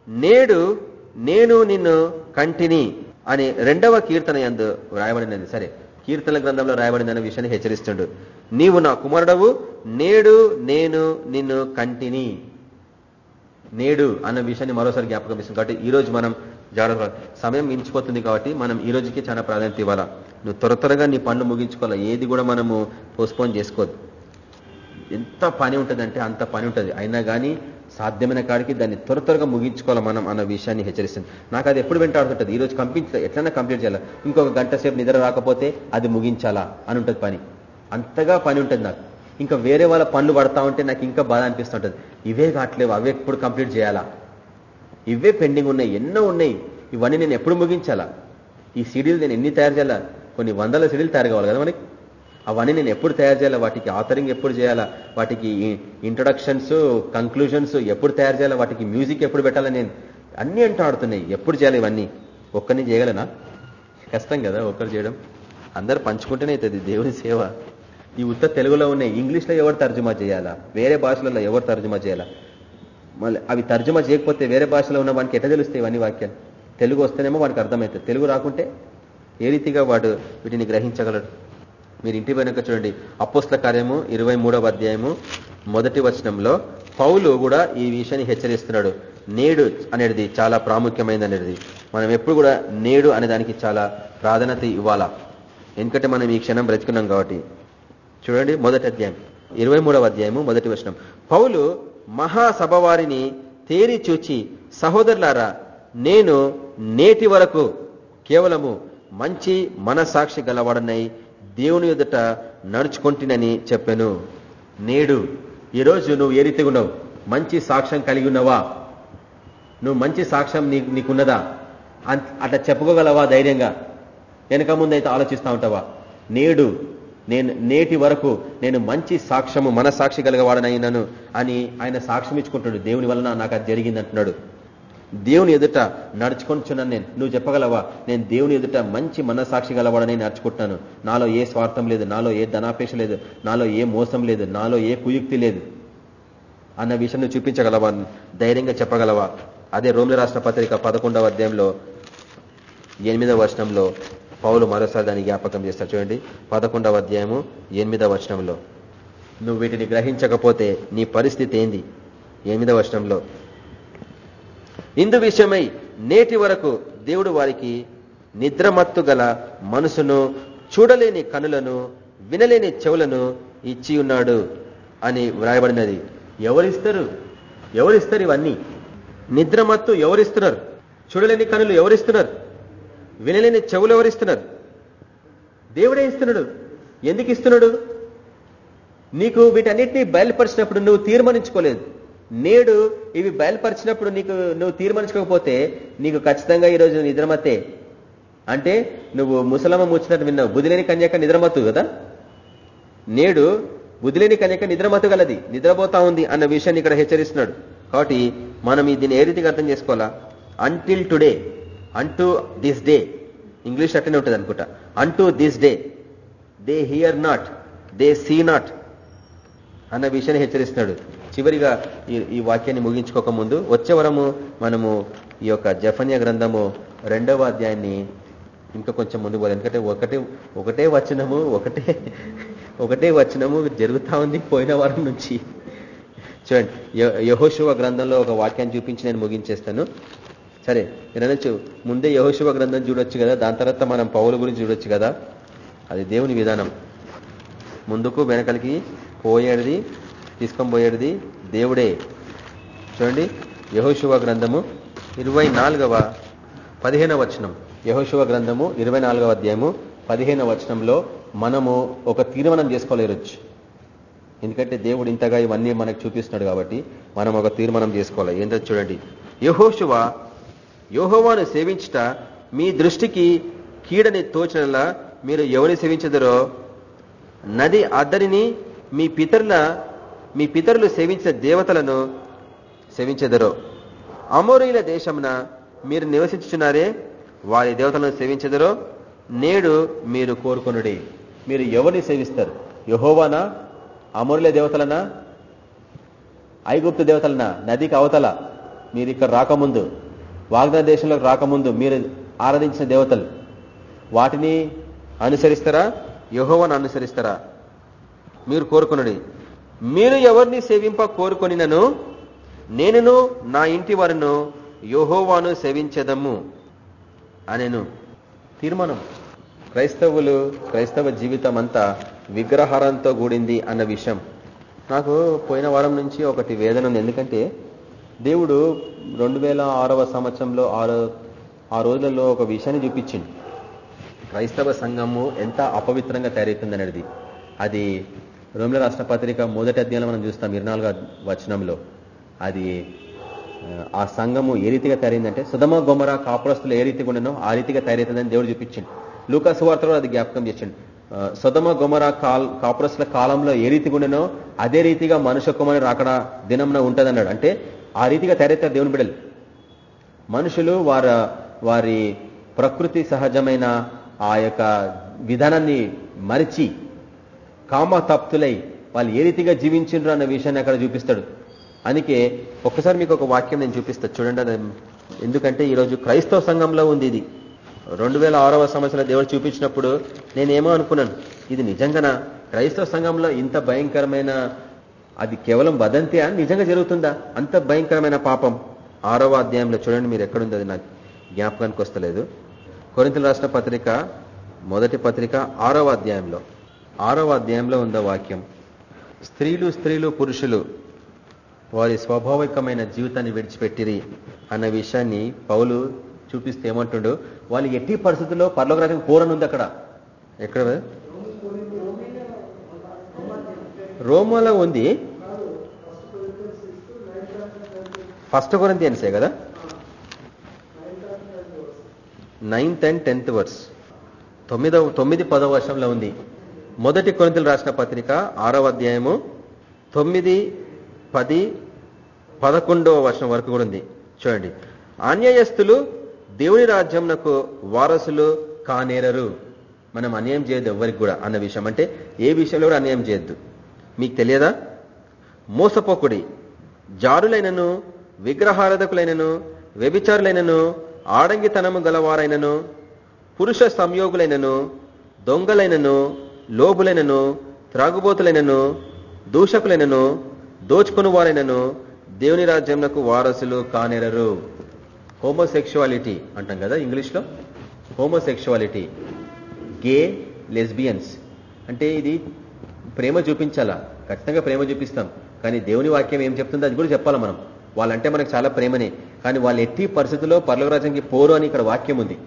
నేడు నేను నిన్ను కంటిని అని రెండవ కీర్తన ఎందు రాయబడినది సరే కీర్తన గ్రంథంలో రాయబడిన విషయాన్ని హెచ్చరిస్తుండు. నీవు నా కుమారుడవు నేడు నేను నిన్ను కంటిని. నేడు అన్న విషయాన్ని మరోసారి జ్ఞాపకం ఇస్తుంది కాబట్టి ఈ రోజు మనం జాగ్రత్త సమయం మించిపోతుంది కాబట్టి మనం ఈ రోజుకి చాలా ప్రాధాన్యత ఇవ్వాలా? నువ్వు త్వర త్వరగా నీ పనులు ముగించుకోవాలా? ఏది కూడా మనము పోస్ట్పోన్ చేసుకోవద్దు. ఎంత పని ఉంటుందంటే అంత పని ఉంటుంది. అయినా కానీ సాధ్యమైన కాడికి దాన్ని త్వర త్వరగా ముగించుకోవాలి మనం అన్న విషయాన్ని హెచ్చరిస్తుంది. నాకు అది ఎప్పుడు వెంటాడుతుంటుంది ఈ రోజు కంప్లీట్ ఎట్లన్నా కంప్లీట్ చేయాలా. ఇంకొక గంట సేపు నిద్ర రాకపోతే అది ముగించాలా అని ఉంటుంది పని. అంతగా పని ఉంటుంది నాకు. ఇంకా వేరే వాళ్ళ పనులు పడతా ఉంటే నాకు ఇంకా బాధ అనిపిస్తుంటుంది ఇవే కావట్లేవు? అవే ఎప్పుడు కంప్లీట్ చేయాలా? ఇవే పెండింగ్ ఉన్నాయి ఎన్నో ఉన్నాయి. ఇవన్నీ నేను ఎప్పుడు ముగించాలా? ఈ సీడీలు నేను ఎన్ని తయారు చేయాలా? కొన్ని వందల సీడీలు తయారు కావాలి కదా మనకి. అవన్నీ నేను ఎప్పుడు తయారు చేయాలా? వాటికి ఆథరింగ్ ఎప్పుడు చేయాలా? వాటికి ఇంట్రొడక్షన్స్ కంక్లూజన్స్ ఎప్పుడు తయారు చేయాలా? వాటికి మ్యూజిక్ ఎప్పుడు పెట్టాలా? నేను అన్ని అంటూ ఆడుతున్నాయి. ఎప్పుడు చేయాలి ఇవన్నీ? ఒక్కరిని చేయగలనా? కష్టం కదా ఒక్కరు చేయడం. అందరు పంచుకుంటేనే అవుతుంది. దేవుని సేవ. ఈ ఉత్త తెలుగులో ఉన్నాయి ఇంగ్లీష్లో ఎవరు తర్జుమా చేయాలా? వేరే భాషలలో ఎవరు తర్జుమా చేయాలా? మళ్ళీ అవి తర్జుమా చేయకపోతే వేరే భాషలో ఉన్న వానికి ఎట్లా తెలుస్తాయి ఇవన్నీ వాక్యాలు? తెలుగు వస్తేనేమో వాడికి అర్థమవుతుంది. తెలుగు రాకుంటే ఏ రీతిగా వాడు వీటిని గ్రహించగలడు? మీరు ఇంటి వెనుక చూడండి. అపోస్ల కార్యము ఇరవై అధ్యాయము మొదటి వచనంలో పౌలు కూడా ఈ విషయాన్ని హెచ్చరిస్తున్నాడు. నేడు అనేది చాలా ప్రాముఖ్యమైనది అనేది. మనం ఎప్పుడు కూడా నేడు అనే దానికి చాలా ప్రాధాన్యత ఇవ్వాలా? ఎందుకంటే మనం ఈ క్షణం బ్రతుకున్నాం కాబట్టి. చూడండి మొదటి అధ్యాయం. ఇరవై అధ్యాయము మొదటి వచనం. పౌలు మహాసభ వారిని తేరి చూచి సహోదరులారా నేను నేటి వరకు కేవలము మంచి మనసాక్షి గలవాడనై దేవుని ఎదుట నడుచుకుంటునని చెప్పాను. నేడు ఈరోజు నువ్వు ఏ రీతిగా ఉన్నావు? మంచి సాక్ష్యం కలిగి ఉన్నావా? నువ్వు మంచి సాక్ష్యం నీ నీకున్నదా? అట్లా చెప్పుకోగలవా ధైర్యంగా? వెనక ముందు అయితే ఆలోచిస్తూ ఉంటావా? నేడు నేను నేటి వరకు నేను మంచి సాక్ష్యము మన సాక్షి కలిగవాడనైనాను అని ఆయన సాక్ష్యం ఇచ్చుకుంటాడు దేవుని వలన నాకు అది జరిగింది అంటున్నాడు దేవుని ఎదుట నడుచుకొనిచున్నాను నేను. నువ్వు చెప్పగలవా? నేను దేవుని ఎదుట మంచి మనసాక్షి గలవాడని నడుచుకుంటున్నాను. నాలో ఏ స్వార్థం లేదు నాలో ఏ ధనాపేక్ష లేదు నాలో ఏ మోసం లేదు నాలో ఏ కుయుక్తి లేదు అన్న విషయం నువ్వు చూపించగలవా? ధైర్యంగా చెప్పగలవా? అదే రోమిల రాష్ట్ర పత్రిక పదకొండవ అధ్యాయంలో ఎనిమిదవ వర్షంలో పౌలు మరోసారి దాన్ని జ్ఞాపకం చేస్తారు చూడండి పదకొండవ అధ్యాయము ఎనిమిదవ వర్షంలో నువ్వు వీటిని గ్రహించకపోతే నీ పరిస్థితి ఏంది? ఎనిమిదవ వర్షంలో ఇందు విషయమై నేటి వరకు దేవుడు వారికి నిద్రమత్తు గల మనసును చూడలేని కనులను వినలేని చెవులను ఇచ్చి ఉన్నాడు అని వ్రాయబడినది. ఎవరిస్తారు? ఎవరిస్తారు ఇవన్నీ? నిద్రమత్తు ఎవరిస్తున్నారు? చూడలేని కనులు ఎవరిస్తున్నారు? వినలేని చెవులు ఎవరిస్తున్నారు? దేవుడే ఇస్తున్నాడు. ఎందుకు ఇస్తున్నాడు? నీకు వీటన్నిటినీ బయలుపరిచినప్పుడు నువ్వు తీర్మానించుకోలేదు. నేడు ఇవి బయలుపరిచినప్పుడు నీకు నువ్వు తీర్మానించుకోకపోతే నీకు ఖచ్చితంగా ఈరోజు నిద్రమత్తే. అంటే నువ్వు ముసలమ్మ ముచ్చినట్టు విన్నావు. బుద్ధిలేని కన్యక నిద్రమత్తు కదా? నేడు బుద్ధిలేని కన్యక నిద్రమత్తు గలది. నిద్రపోతా ఉంది అన్న విషయాన్ని ఇక్కడ హెచ్చరిస్తున్నాడు. కాబట్టి మనం దీన్ని ఏ రీతిగా అర్థం చేసుకోవాలా? అంటిల్ టుడే అంటూ దిస్ డే ఇంగ్లీష్ అట్లనే ఉంటుంది అనుకుంటా. అంటూ this day they hear not they see not అన్న విషయాన్ని హెచ్చరిస్తున్నాడు. చివరిగా ఈ ఈ వాక్యాన్ని ముగించుకోక ముందు వచ్చే వరము మనము ఈ యొక్క జఫన్య గ్రంథము రెండవ అధ్యాయాన్ని ఇంకా కొంచెం ముందు పోదు. ఎందుకంటే ఒకటే ఒకటే వచనము ఒకటే ఒకటే వచనము జరుగుతా ఉంది పోయిన వారం నుంచి. చూడండి యహోశివ గ్రంథంలో ఒక వాక్యాన్ని చూపించి నేను ముగించేస్తాను. సరే నేను ముందే యహోశివ గ్రంథం చూడొచ్చు కదా దాని తర్వాత మనం పౌల గురించి చూడొచ్చు కదా. అది దేవుని విధానం. ముందుకు వెనకలికి పోయేది తీసుకొని పోయేది దేవుడే. చూడండి యహోశివ గ్రంథము ఇరవై నాలుగవ పదిహేనవ వచనం. యహోశివ గ్రంథము ఇరవై నాలుగవ అధ్యాయము పదిహేనవ వచనంలో మనము ఒక తీర్మానం చేసుకోలేరొచ్చు. ఎందుకంటే దేవుడు ఇంతగా ఇవన్నీ మనకు చూపిస్తున్నాడు కాబట్టి మనం ఒక తీర్మానం చేసుకోవాలి. ఏంటో చూడండి. యహోశువ యోహోవాను సేవించుట మీ దృష్టికి కీడని తోచినలా మీరు ఎవరిని సేవించదరో? నది అద్దరిని మీ పితరుల మీ పితరులు సేవించిన దేవతలను సేవించెదరో. అమోరీల దేశమున మీరు నివసించుచున్నారే వారి దేవతలను సేవించెదరో. నేడు మీరు కోరుకొనుడి. మీరు ఎవరిని సేవిస్తారు? యహోవానా? అమోరుల దేవతలనా? ఐగుప్తు దేవతలనా? నదికి అవతల మీరు ఇక్కడ రాకముందు వాగ్దాన దేశంలోకి రాకముందు మీరు ఆరాధించిన దేవతలు వాటిని అనుసరిస్తారా? యహోవాను అనుసరిస్తారా? మీరు కోరుకున్నది. మీరు ఎవరిని సేవింప కోరుకొనినను? నేనును నా ఇంటి వారిను యోహోవాను సేవించదము అనేను. తీర్మానం. క్రైస్తవులు క్రైస్తవ జీవితం అంతా విగ్రహారంతో కూడింది అన్న విషయం. నాకు పోయిన వారం నుంచి ఒకటి వేదన ఉంది. ఎందుకంటే దేవుడు రెండు వేల ఆరవ సంవత్సరంలో ఆరో ఆ రోజులలో ఒక విషయాన్ని చూపించింది క్రైస్తవ సంఘము ఎంత అపవిత్రంగా తయారవుతుంది అనేది అది రోమిల రాష్ట్ర పత్రిక మొదటి అధ్యాయంలో మనం చూస్తాం ఇరవై వచనంలో. అది ఆ సంఘము ఏ రీతిగా తయారైందంటే సుధమ గొమర కాపురస్తులు ఏ రీతిగా ఉండనో ఆ రీతిగా తయారైతుందని దేవుడు చూపించండి. లూకాసు వార్తలో అది జ్ఞాపకం చేసిండు. సుధమ గొమర కాపురస్తుల కాలంలో ఏ రీతిగా ఉండనో అదే రీతిగా మనుషుకుమని రాకడా దినంన ఉంటుందన్నాడు. అంటే ఆ రీతిగా తయారవుతారు దేవుని బిడ్డలు. మనుషులు వారి వారి ప్రకృతి సహజమైన ఆ యొక్క విధానాన్ని మరిచి కామతప్తులై వాళ్ళు ఏ రీతిగా జీవించిండ్రు అన్న విషయాన్ని అక్కడ చూపిస్తాడు. అందుకే ఒక్కసారి మీకు ఒక వాక్యం నేను చూపిస్తా. చూడండి అది ఎందుకంటే ఈరోజు క్రైస్తవ సంఘంలో ఉంది ఇది. రెండు వేల ఆరవ సంవత్సరం దేవుడు చూపించినప్పుడు నేనేమో అనుకున్నాను ఇది నిజంగానా? క్రైస్తవ సంఘంలో ఇంత భయంకరమైన అది కేవలం వదంతి అని నిజంగా జరుగుతుందా? అంత భయంకరమైన పాపం. ఆరవ అధ్యాయంలో చూడండి మీరు ఎక్కడుంది అది నాకు జ్ఞాపకానికి వస్తలేదు. కొరింతలు రాసిన పత్రిక మొదటి పత్రిక ఆరవ అధ్యాయంలో. ఆరవ అధ్యాయంలో ఉందా వాక్యం? స్త్రీలు స్త్రీలు పురుషులు వారి స్వాభావికమైన జీవితాన్ని విడిచిపెట్టిరి అన్న విషయాన్ని పౌలు చూపిస్తే ఏమంటుండో? వాళ్ళు ఎట్టి పరిస్థితుల్లో పర్లోకరాజం ఉంది అక్కడ. ఎక్కడ? రోమాలో ఉంది. ఫస్ట్ కొరింతియన్సే కదా? నైన్త్ అండ్ టెన్త్ వర్స్ తొమ్మిదవ తొమ్మిది పదవ వర్షంలో ఉంది. మొదటి కొరింతలు రాసిన పత్రిక ఆరవ అధ్యాయము తొమ్మిది పది పదకొండవ వర్షం వరకు కూడా ఉంది. చూడండి. అన్యాయస్తులు దేవుని రాజ్యంనకు వారసులు కానేరరు. మనం అన్యాయం చేయొద్దు ఎవరికి కూడా అన్న విషయం. అంటే ఏ విషయంలో కూడా అన్యాయం చేయొద్దు. మీకు తెలియదా? మోసపోకుడి జారులైనను విగ్రహారాధకులైనను వ్యభిచారులైనను ఆడంగితనము గలవారైనను పురుష సంయోగులైనను దొంగలైనను లోబులైనను త్రాగుబోతులైనను దూషకులైనను దోచుకుని వారైనను దేవుని రాజ్యంకు వారసులు కానేరరు. హోమోసెక్షువాలిటీ అంటాం కదా ఇంగ్లీష్లో? హోమోసెక్షువాలిటీ. Gay lesbians. అంటే ఇది ప్రేమ చూపించాలా? ఖచ్చితంగా ప్రేమ చూపిస్తాం. కానీ దేవుని వాక్యం ఏం చెప్తుందో అది కూడా చెప్పాలా మనం? వాళ్ళంటే మనకు చాలా ప్రేమనే. కానీ వాళ్ళు ఎట్టి పరిస్థితుల్లో పర్లవరాజ్యానికి పోరు అని ఇక్కడ వాక్యం ఉంది.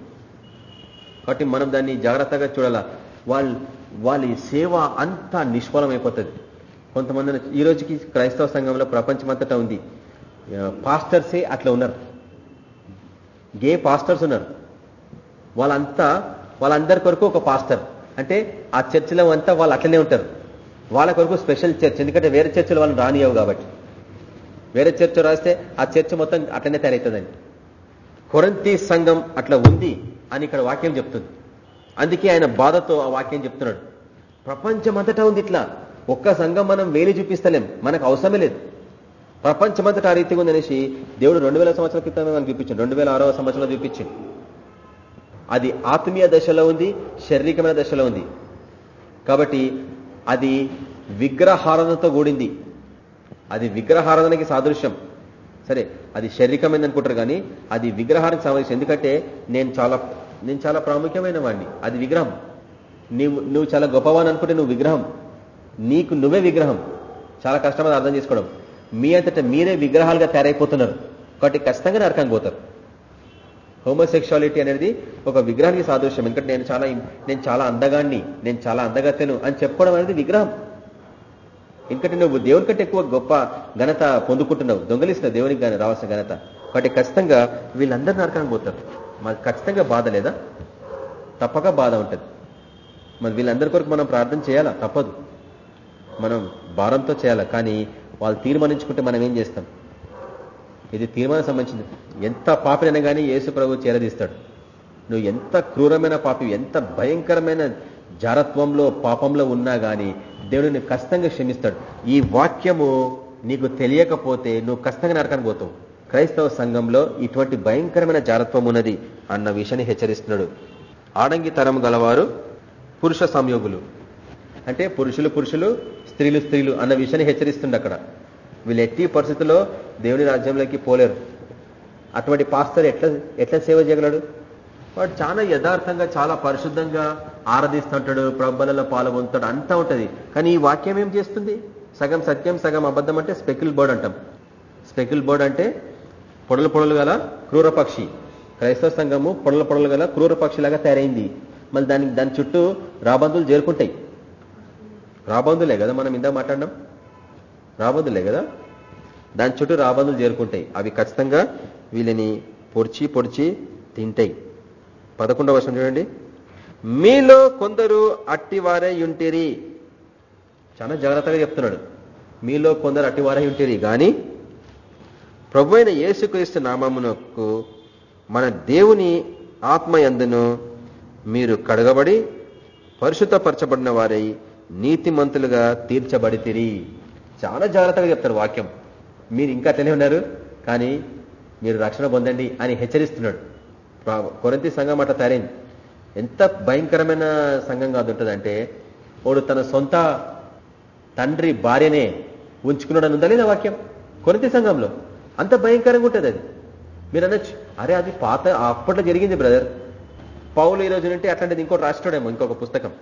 కాబట్టి మనం దాన్ని జాగ్రత్తగా చూడాలా? వాళ్ళ వాళ్ళ సేవ అంతా నిష్ఫలమైపోతుంది. కొంతమంది ఈ రోజుకి క్రైస్తవ సంఘంలో ప్రపంచమంతటా ఉంది. పాస్టర్సే అట్లా ఉన్నారు. గే పాస్టర్స్ ఉన్నారు. వాళ్ళంతా వాళ్ళందరి కొరకు ఒక పాస్టర్. అంటే ఆ చర్చిలో అంతా వాళ్ళు అట్లనే ఉంటారు. వాళ్ళ కొరకు స్పెషల్ చర్చ్ ఎందుకంటే వేరే చర్చలు వాళ్ళని రానియవు కాబట్టి. వేరే చర్చ రాస్తే ఆ చర్చ మొత్తం అట్లనే తయారవుతుందండి. కొరంతి సంఘం అట్లా ఉంది అని ఇక్కడ వాక్యం చెప్తుంది. అందుకే ఆయన బాధతో ఆ వాక్యం చెప్తున్నాడు. ప్రపంచమంతటా ఉంది ఇట్లా. ఒక్క సంఘం మనం వేలి చూపిస్తలేం. మనకు అవసరమే లేదు. ప్రపంచమంతటా ఆ రీతిగా ఉందనేసి దేవుడు రెండు వేల సంవత్సరాల క్రితమే మనకు చూపించింది రెండు వేల ఆరవ సంవత్సరంలో చూపించింది అది ఆత్మీయ దశలో ఉంది శారీరకమైన దశలో ఉంది. కాబట్టి అది విగ్రహారాధనతో కూడింది. అది విగ్రహారాధనకి సాదృశ్యం. సరే అది శారీరకమైంది అనుకుంటారు కానీ అది విగ్రహానికి సాదృశ్యం ఎందుకంటే నేను చాలా నేను చాలా ప్రాముఖ్యమైన వాడిని అది విగ్రహం. నువ్వు నువ్వు చాలా గొప్పవాని అనుకుంటే నువ్వు విగ్రహం. నీకు నువ్వే విగ్రహం. చాలా కష్టమని అర్థం చేసుకోవడం. మీ అంతటా మీరే విగ్రహాలుగా తయారైపోతున్నారు. కాబట్టి ఖచ్చితంగా నరకం పోతారు. హోమోసెక్షువాలిటీ అనేది ఒక విగ్రహానికి సాదృశ్యం. ఎందుకంటే నేను చాలా నేను చాలా అందగాన్ని నేను చాలా అందగత్తెను అని చెప్పుకోవడం అనేది విగ్రహం. ఎందుకంటే నువ్వు దేవుని కంటే ఎక్కువ గొప్ప ఘనత పొందుకుంటున్నావు. దొంగలిస్తున్నావు దేవునికి కానీ రావాల్సిన ఘనత. కాబట్టి ఖచ్చితంగా వీళ్ళందరూ నరకానికి పోతారు. మాకు ఖచ్చితంగా బాధ లేదా? తప్పక బాధ ఉంటుంది. మరి వీళ్ళందరి కొరకు మనం ప్రార్థన చేయాలా? తప్పదు. మనం భారంతో చేయాలా? కానీ వాళ్ళు తీర్మానించుకుంటే మనం ఏం చేస్తాం? ఇది తీర్మానం సంబంధించింది. ఎంత పాపినైనా కానీ యేసు ప్రభు చేరదీస్తాడు. నువ్వు ఎంత క్రూరమైన పాపి ఎంత భయంకరమైన జారత్వంలో పాపంలో ఉన్నా కానీ దేవుడు నువ్వు కష్టంగా క్షమిస్తాడు. ఈ వాక్యము నీకు తెలియకపోతే నువ్వు కష్టంగా నరకానికి పోతావు. క్రైస్తవ సంఘంలో ఇటువంటి భయంకరమైన జారత్వం ఉన్నది అన్న విషయాన్ని హెచ్చరిస్తున్నాడు. ఆడంగి తరం గలవారు పురుష సంయోగులు. అంటే పురుషులు పురుషులు స్త్రీలు స్త్రీలు అన్న విషయాన్ని హెచ్చరిస్తుండ అక్కడ. వీళ్ళు ఎట్టి పరిస్థితుల్లో దేవుని రాజ్యంలోకి పోలేరు. అటువంటి పాస్టర్ ఎట్లా ఎట్లా సేవ చేయగలడు? వాడు చాలా యథార్థంగా చాలా పరిశుద్ధంగా ఆరాధిస్తుంటాడు ప్రబలలో పాల్గొంటాడు అంతా ఉంటుంది. కానీ ఈ వాక్యం ఏం చేస్తుంది? సగం సత్యం సగం అబద్ధం అంటే స్పెకిల్ బోర్డ్ అంటాం. స్పెకిల్ బోర్డ్ అంటే పొడలు పొడలు గల క్రూర పక్షి. క్రైస్తవ సంఘము పొడల పొడలు గల క్రూర పక్షిలాగా తయారైంది. మళ్ళీ దానికి దాని చుట్టూ రాబందులు చేరుకుంటాయి రాబందులే కదా మనం ఇందా మాట్లాడడం రాబందులే కదా? దాని చుట్టూ రాబందులు చేరుకుంటాయి అవి ఖచ్చితంగా వీళ్ళని పొడిచి పొడిచి తింటాయి. పదకొండవ వర్షం చూడండి. మీలో కొందరు అట్టివారే ఉంటేరి. చాలా జాగ్రత్తగా చెప్తున్నాడు. మీలో కొందరు అట్టివారై ఉంటేరి. కానీ ప్రభు అయిన యేసుక్రీస్తు నామమునకు మన దేవుని ఆత్మయందును మీరు కడగబడి పరిశుద్ధపరచబడిన వారై నీతిమంతులుగా తీర్చబడితిరి. చాలా జాగ్రత్తగా చెప్తారు వాక్యం. మీరు ఇంకా అట్లనే ఉన్నారు కానీ మీరు రక్షణ పొందండి అని హెచ్చరిస్తున్నాడు. కొరంతి సంఘం అట్లా తయారైంది. ఎంత భయంకరమైన సంఘం కాదు ఉంటుందంటే వాడు తన సొంత తండ్రి భార్యనే ఉంచుకున్నాడని ఉందా లేదా వాక్యం? కొరంతి సంఘంలో. అంత భయంకరంగా ఉంటుంది అది. మీరు అనొచ్చు. అరే అది పాత అప్పట్లో జరిగింది బ్రదర్ పౌలు ఈ రోజు నుండి అట్లాంటిది ఇంకోటి రాష్ట్రడేమో ఇంకొక పుస్తకం.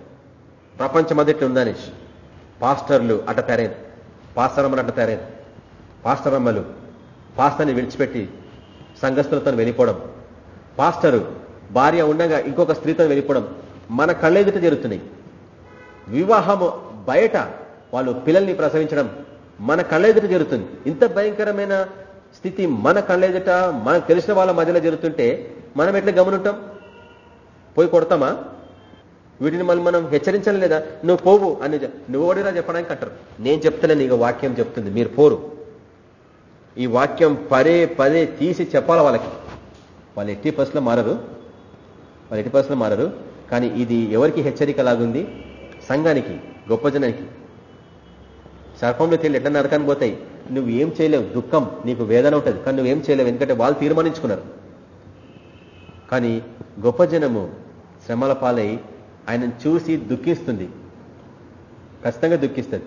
ప్రపంచం అదిట్లు ఉందనేసి. పాస్టర్లు అట్ట తయారైన పాస్టరమ్మలు అట్ట తయారైన పాస్టరమ్మలు పాస్టర్ని విడిచిపెట్టి సంఘస్థులతో వెళ్ళిపోవడం. పాస్టరు భార్య ఉండగా ఇంకొక స్త్రీతో వెళ్ళిపోవడం మన కళ్ళెదుట జరుగుతున్నాయి. వివాహము బయట వాళ్ళు పిల్లల్ని ప్రసవించడం మన కళ్ళెదుట జరుగుతుంది. ఇంత భయంకరమైన స్థితి మన కళ్ళెదుట మనకు తెలిసిన వాళ్ళ మధ్యలో జరుగుతుంటే మనం ఎట్లా గమనుంటాం? పోయి కొడతామా? వీటిని మళ్ళీ మనం హెచ్చరించాలి లేదా? నువ్వు పోవు అని నువ్వు ఓడిరా చెప్పడానికి అంటారు. నేను చెప్తలే నీకు వాక్యం చెప్తుంది. మీరు పోరు. ఈ వాక్యం పదే పదే తీసి చెప్పాలి వాళ్ళకి. వాళ్ళు ఎట్టి పరిస్థితుల్లో మారరు. వాళ్ళు ఎట్టి పరిస్థితుల్లో మారరు. కానీ ఇది ఎవరికి హెచ్చరిక లాగుంది సంఘానికి గొప్ప జనానికి. సర్పంలో తేలి ఎట్లా నరకానికి పోతాయి? నువ్వు ఏం చేయలేవు. దుఃఖం నీకు వేదన ఉంటుంది. కానీ నువ్వేం చేయలేవు. ఎందుకంటే వాళ్ళు తీర్మానించుకున్నారు. కానీ గొప్ప జనము శ్రమల పాలై ఆయనను చూసి దుఃఖిస్తుంది. ఖచ్చితంగా దుఃఖిస్తుంది.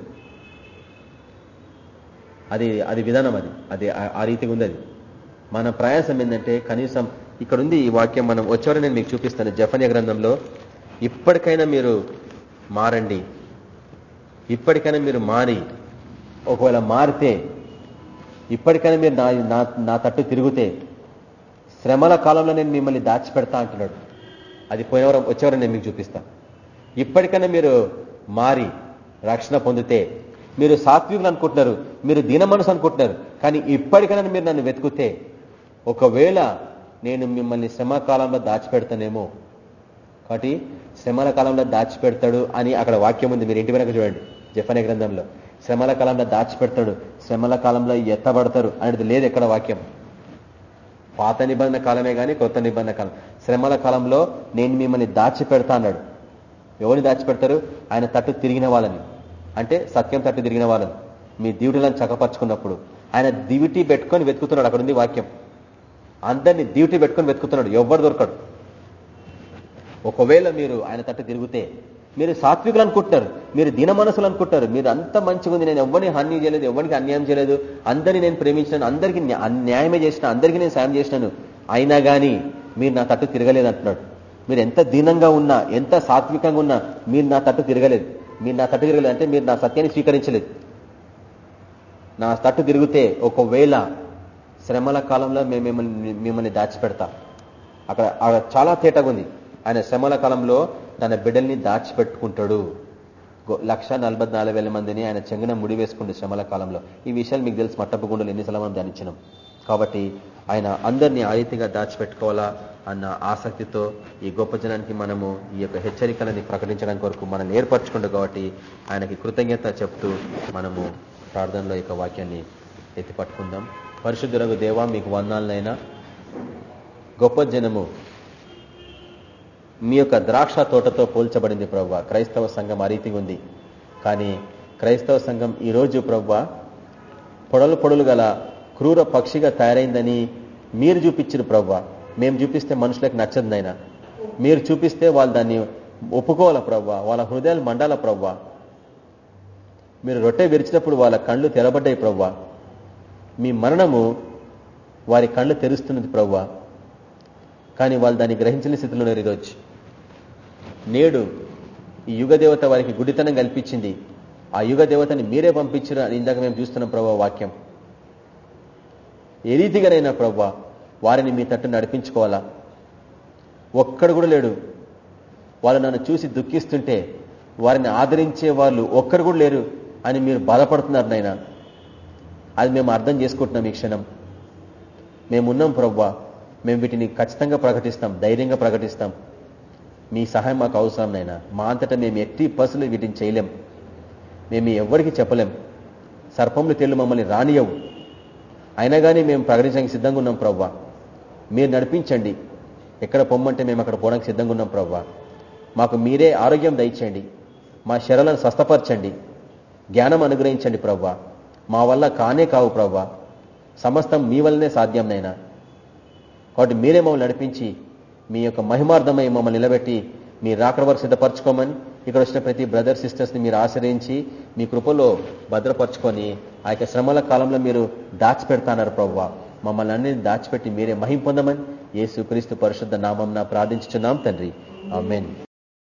అది అది విధానం అది. అది ఆ- రీతిగా ఉంది అది. మన ప్రయాసం ఏంటంటే కనీసం ఇక్కడ ఉంది ఈ వాక్యం మనం వచ్చేవారు నేను మీకు చూపిస్తాను. జఫన్య గ్రంథంలో ఇప్పటికైనా మీరు మారండి. ఇప్పటికైనా మీరు మారి ఒకవేళ మారితే ఇప్పటికైనా మీరు నా నా- నా తట్టు తిరిగితే శ్రమల కాలంలో నేను మిమ్మల్ని దాచిపెడతా అంటున్నాడు. అది పోయినవరం వచ్చేవారు నేను మీకు చూపిస్తాను ఇప్పటికైనా మీరు మారి రక్షణ పొందితే మీరు సాత్వికులు అనుకుంటున్నారు మీరు దీన మనసు అనుకుంటున్నారు కానీ ఇప్పటికైనా మీరు నన్ను వెతుకుతే ఒకవేళ నేను మిమ్మల్ని శ్రమ కాలంలో దాచిపెడతానేమో కాబట్టి శ్రమల కాలంలో దాచిపెడతాడు అని అక్కడ వాక్యం ఉంది. మీరు ఇంటి వెనక చూడండి జఫనే గ్రంథంలో. శ్రమల కాలంలో దాచిపెడతాడు. శ్రమల కాలంలో ఎత్తబడతారు అనేది లేదు ఎక్కడ వాక్యం. పాత నిబంధన కాలమే కానీ కొత్త నిబంధన కాలం. శ్రమల కాలంలో నేను మిమ్మల్ని దాచిపెడతా అన్నాడు. ఎవరిని దాచిపెడతారు? ఆయన తట్టు తిరిగిన వాళ్ళని. అంటే సత్యం తట్టు తిరిగిన వాళ్ళని. మీ డ్యూటీలను చక్కపరుచుకున్నప్పుడు. ఆయన దివిటి పెట్టుకొని వెతుకుతున్నాడు. అక్కడ ఉంది వాక్యం. అందరినీ డ్యూటీ పెట్టుకొని వెతుకుతున్నాడు. ఎవరు దొరకడు. ఒకవేళ మీరు ఆయన తట్టు తిరిగితే మీరు సాత్వికులు అనుకుంటున్నారు మీరు దిన మనసులు అనుకుంటారు మీరు అంత మంచిగా ఉంది నేను ఎవరిని హాని చేయలేదు ఎవరికి అన్యాయం చేయలేదు. అందరినీ నేను ప్రేమించినాను అందరికీ అన్యాయమే చేసిన అందరికీ నేను సాయం చేసినాను. అయినా కానీ మీరు నా తట్టు తిరగలేదు అంటున్నాడు మీరు ఎంత దీనంగా ఉన్నా ఎంత సాత్వికంగా ఉన్నా మీరు నా తట్టు తిరగలేదు. మీరు నా తట్టు తిరగలేదు అంటే మీరు నా సత్యాన్ని స్వీకరించలేదు. నా తట్టు తిరిగితే ఒకవేళ శ్రమల కాలంలో మేము మిమ్మల్ని మిమ్మల్ని దాచిపెడతా. అక్కడ అక్కడ చాలా తేటగా ఉంది. ఆయన శ్రమల కాలంలో తన బిడ్డల్ని దాచిపెట్టుకుంటాడు. లక్ష నలభై నాలుగు వేల మందిని ఆయన చెంగున ముడి వేసుకుంది శ్రమల కాలంలో. ఈ విషయాలు మీకు తెలిసి మట్టపుగుండలు ఎన్నిసార్లు మనం ధ్యానించినాం. కాబట్టి ఆయన అందరినీ ఆ రీతిగా దాచిపెట్టుకోవాలా అన్న ఆసక్తితో ఈ గొప్ప జనానికి మనము ఈ యొక్క హెచ్చరికలని ప్రకటించడానికి కొరకు మనల్ని ఏర్పరచుకుంటాం కాబట్టి ఆయనకి కృతజ్ఞత చెప్తూ మనము ప్రార్థనలో యొక్క వాక్యాన్ని ఎత్తిపట్టుకుందాం పరిశుద్ధులకు దేవా మీకు వందాలనైనా గొప్ప జనము మీ యొక్క ద్రాక్ష తోటతో పోల్చబడింది ప్రవ్వ. క్రైస్తవ సంఘం ఆ రీతిగా ఉంది. కానీ క్రైస్తవ సంఘం ఈ రోజు ప్రవ్వ పొడలు పొడలు గల క్రూర పక్షిగా తయారైందని మీరు చూపించిన ప్రవ్వ. మేము చూపిస్తే మనుషులకు నచ్చదు నాయన. మీరు చూపిస్తే వాళ్ళు దాన్ని ఒప్పుకోవాల ప్రవ్వ? వాళ్ళ హృదయాలు మండాల ప్రవ్వ? మీరు రొట్టె విరిచినప్పుడు వాళ్ళ కళ్ళు తెరబడ్డాయి ప్రవ్వ. మీ మరణము వారి కళ్ళు తెరుస్తున్నది ప్రవ్వ. కానీ వాళ్ళు దాన్ని గ్రహించిన స్థితిలో ఉన్నారు ఈరోజు. నేడు ఈ యుగ దేవత వారికి గుడితనం కల్పించింది. ఆ యుగ దేవతని మీరే పంపించారు అని ఇందాక మేము చూస్తున్నాం ప్రభా వాక్యం. ఏ రీతిగానైనా ప్రభా వారిని మీ తట్టు నడిపించుకోవాలా? ఒక్కడు కూడా లేడు. వాళ్ళు నన్ను చూసి దుఃఖిస్తుంటే వారిని ఆదరించే వాళ్ళు ఒక్కరు కూడా లేరు అని మీరు బాధపడుతున్నారు నాయన. అది మేము అర్థం చేసుకుంటున్నాం ఈ క్షణం. మేమున్నాం ప్రవ్వా మేము వీటిని ఖచ్చితంగా ప్రకటిస్తాం ధైర్యంగా ప్రకటిస్తాం. మీ సహాయం మాకు అవసరం నైనా మా అంతటా మేము ఎట్టి పర్సెంట్ వీటిని చేయలేం. మేము ఎవరికి చెప్పలేం. సర్పములు తెల్లు మమ్మల్ని రానియవు. అయినా కానీ మేము ప్రకటించడానికి సిద్ధంగా ఉన్నాం ప్రవ్వా. మీరు నడిపించండి. ఎక్కడ పొమ్మంటే మేము అక్కడ పోవడానికి సిద్ధంగా ఉన్నాం ప్రవ్వా. మాకు మీరే ఆరోగ్యం దయచేయండి. మా శరలను స్వస్థపరచండి. జ్ఞానం అనుగ్రహించండి ప్రవ్వా. మా వల్ల కానే కావు ప్రవ్వా. సమస్తం మీ వల్లనే సాధ్యం నైనా కాబట్టి మీరే మమ్మల్ని నడిపించి మీ యొక్క మహిమార్థమై మమ్మల్ని నిలబెట్టి మీ రాకడ వరకు సిద్ధపరచుకోమని ఇక్కడ వచ్చిన ప్రతి బ్రదర్ సిస్టర్స్ని మీరు ఆశ్రయించి మీ కృపలో భద్రపరచుకొని ఆ యొక్క శ్రమల కాలంలో మీరు దాచిపెడతాన్నారు ప్రవ్వ మమ్మల్ని అన్ని దాచిపెట్టి మీరే మహిం పొందమని యేసు క్రీస్తు పరిశుద్ధ నామం ప్రార్థించుచున్నాం తండ్రి. ఆమెన్.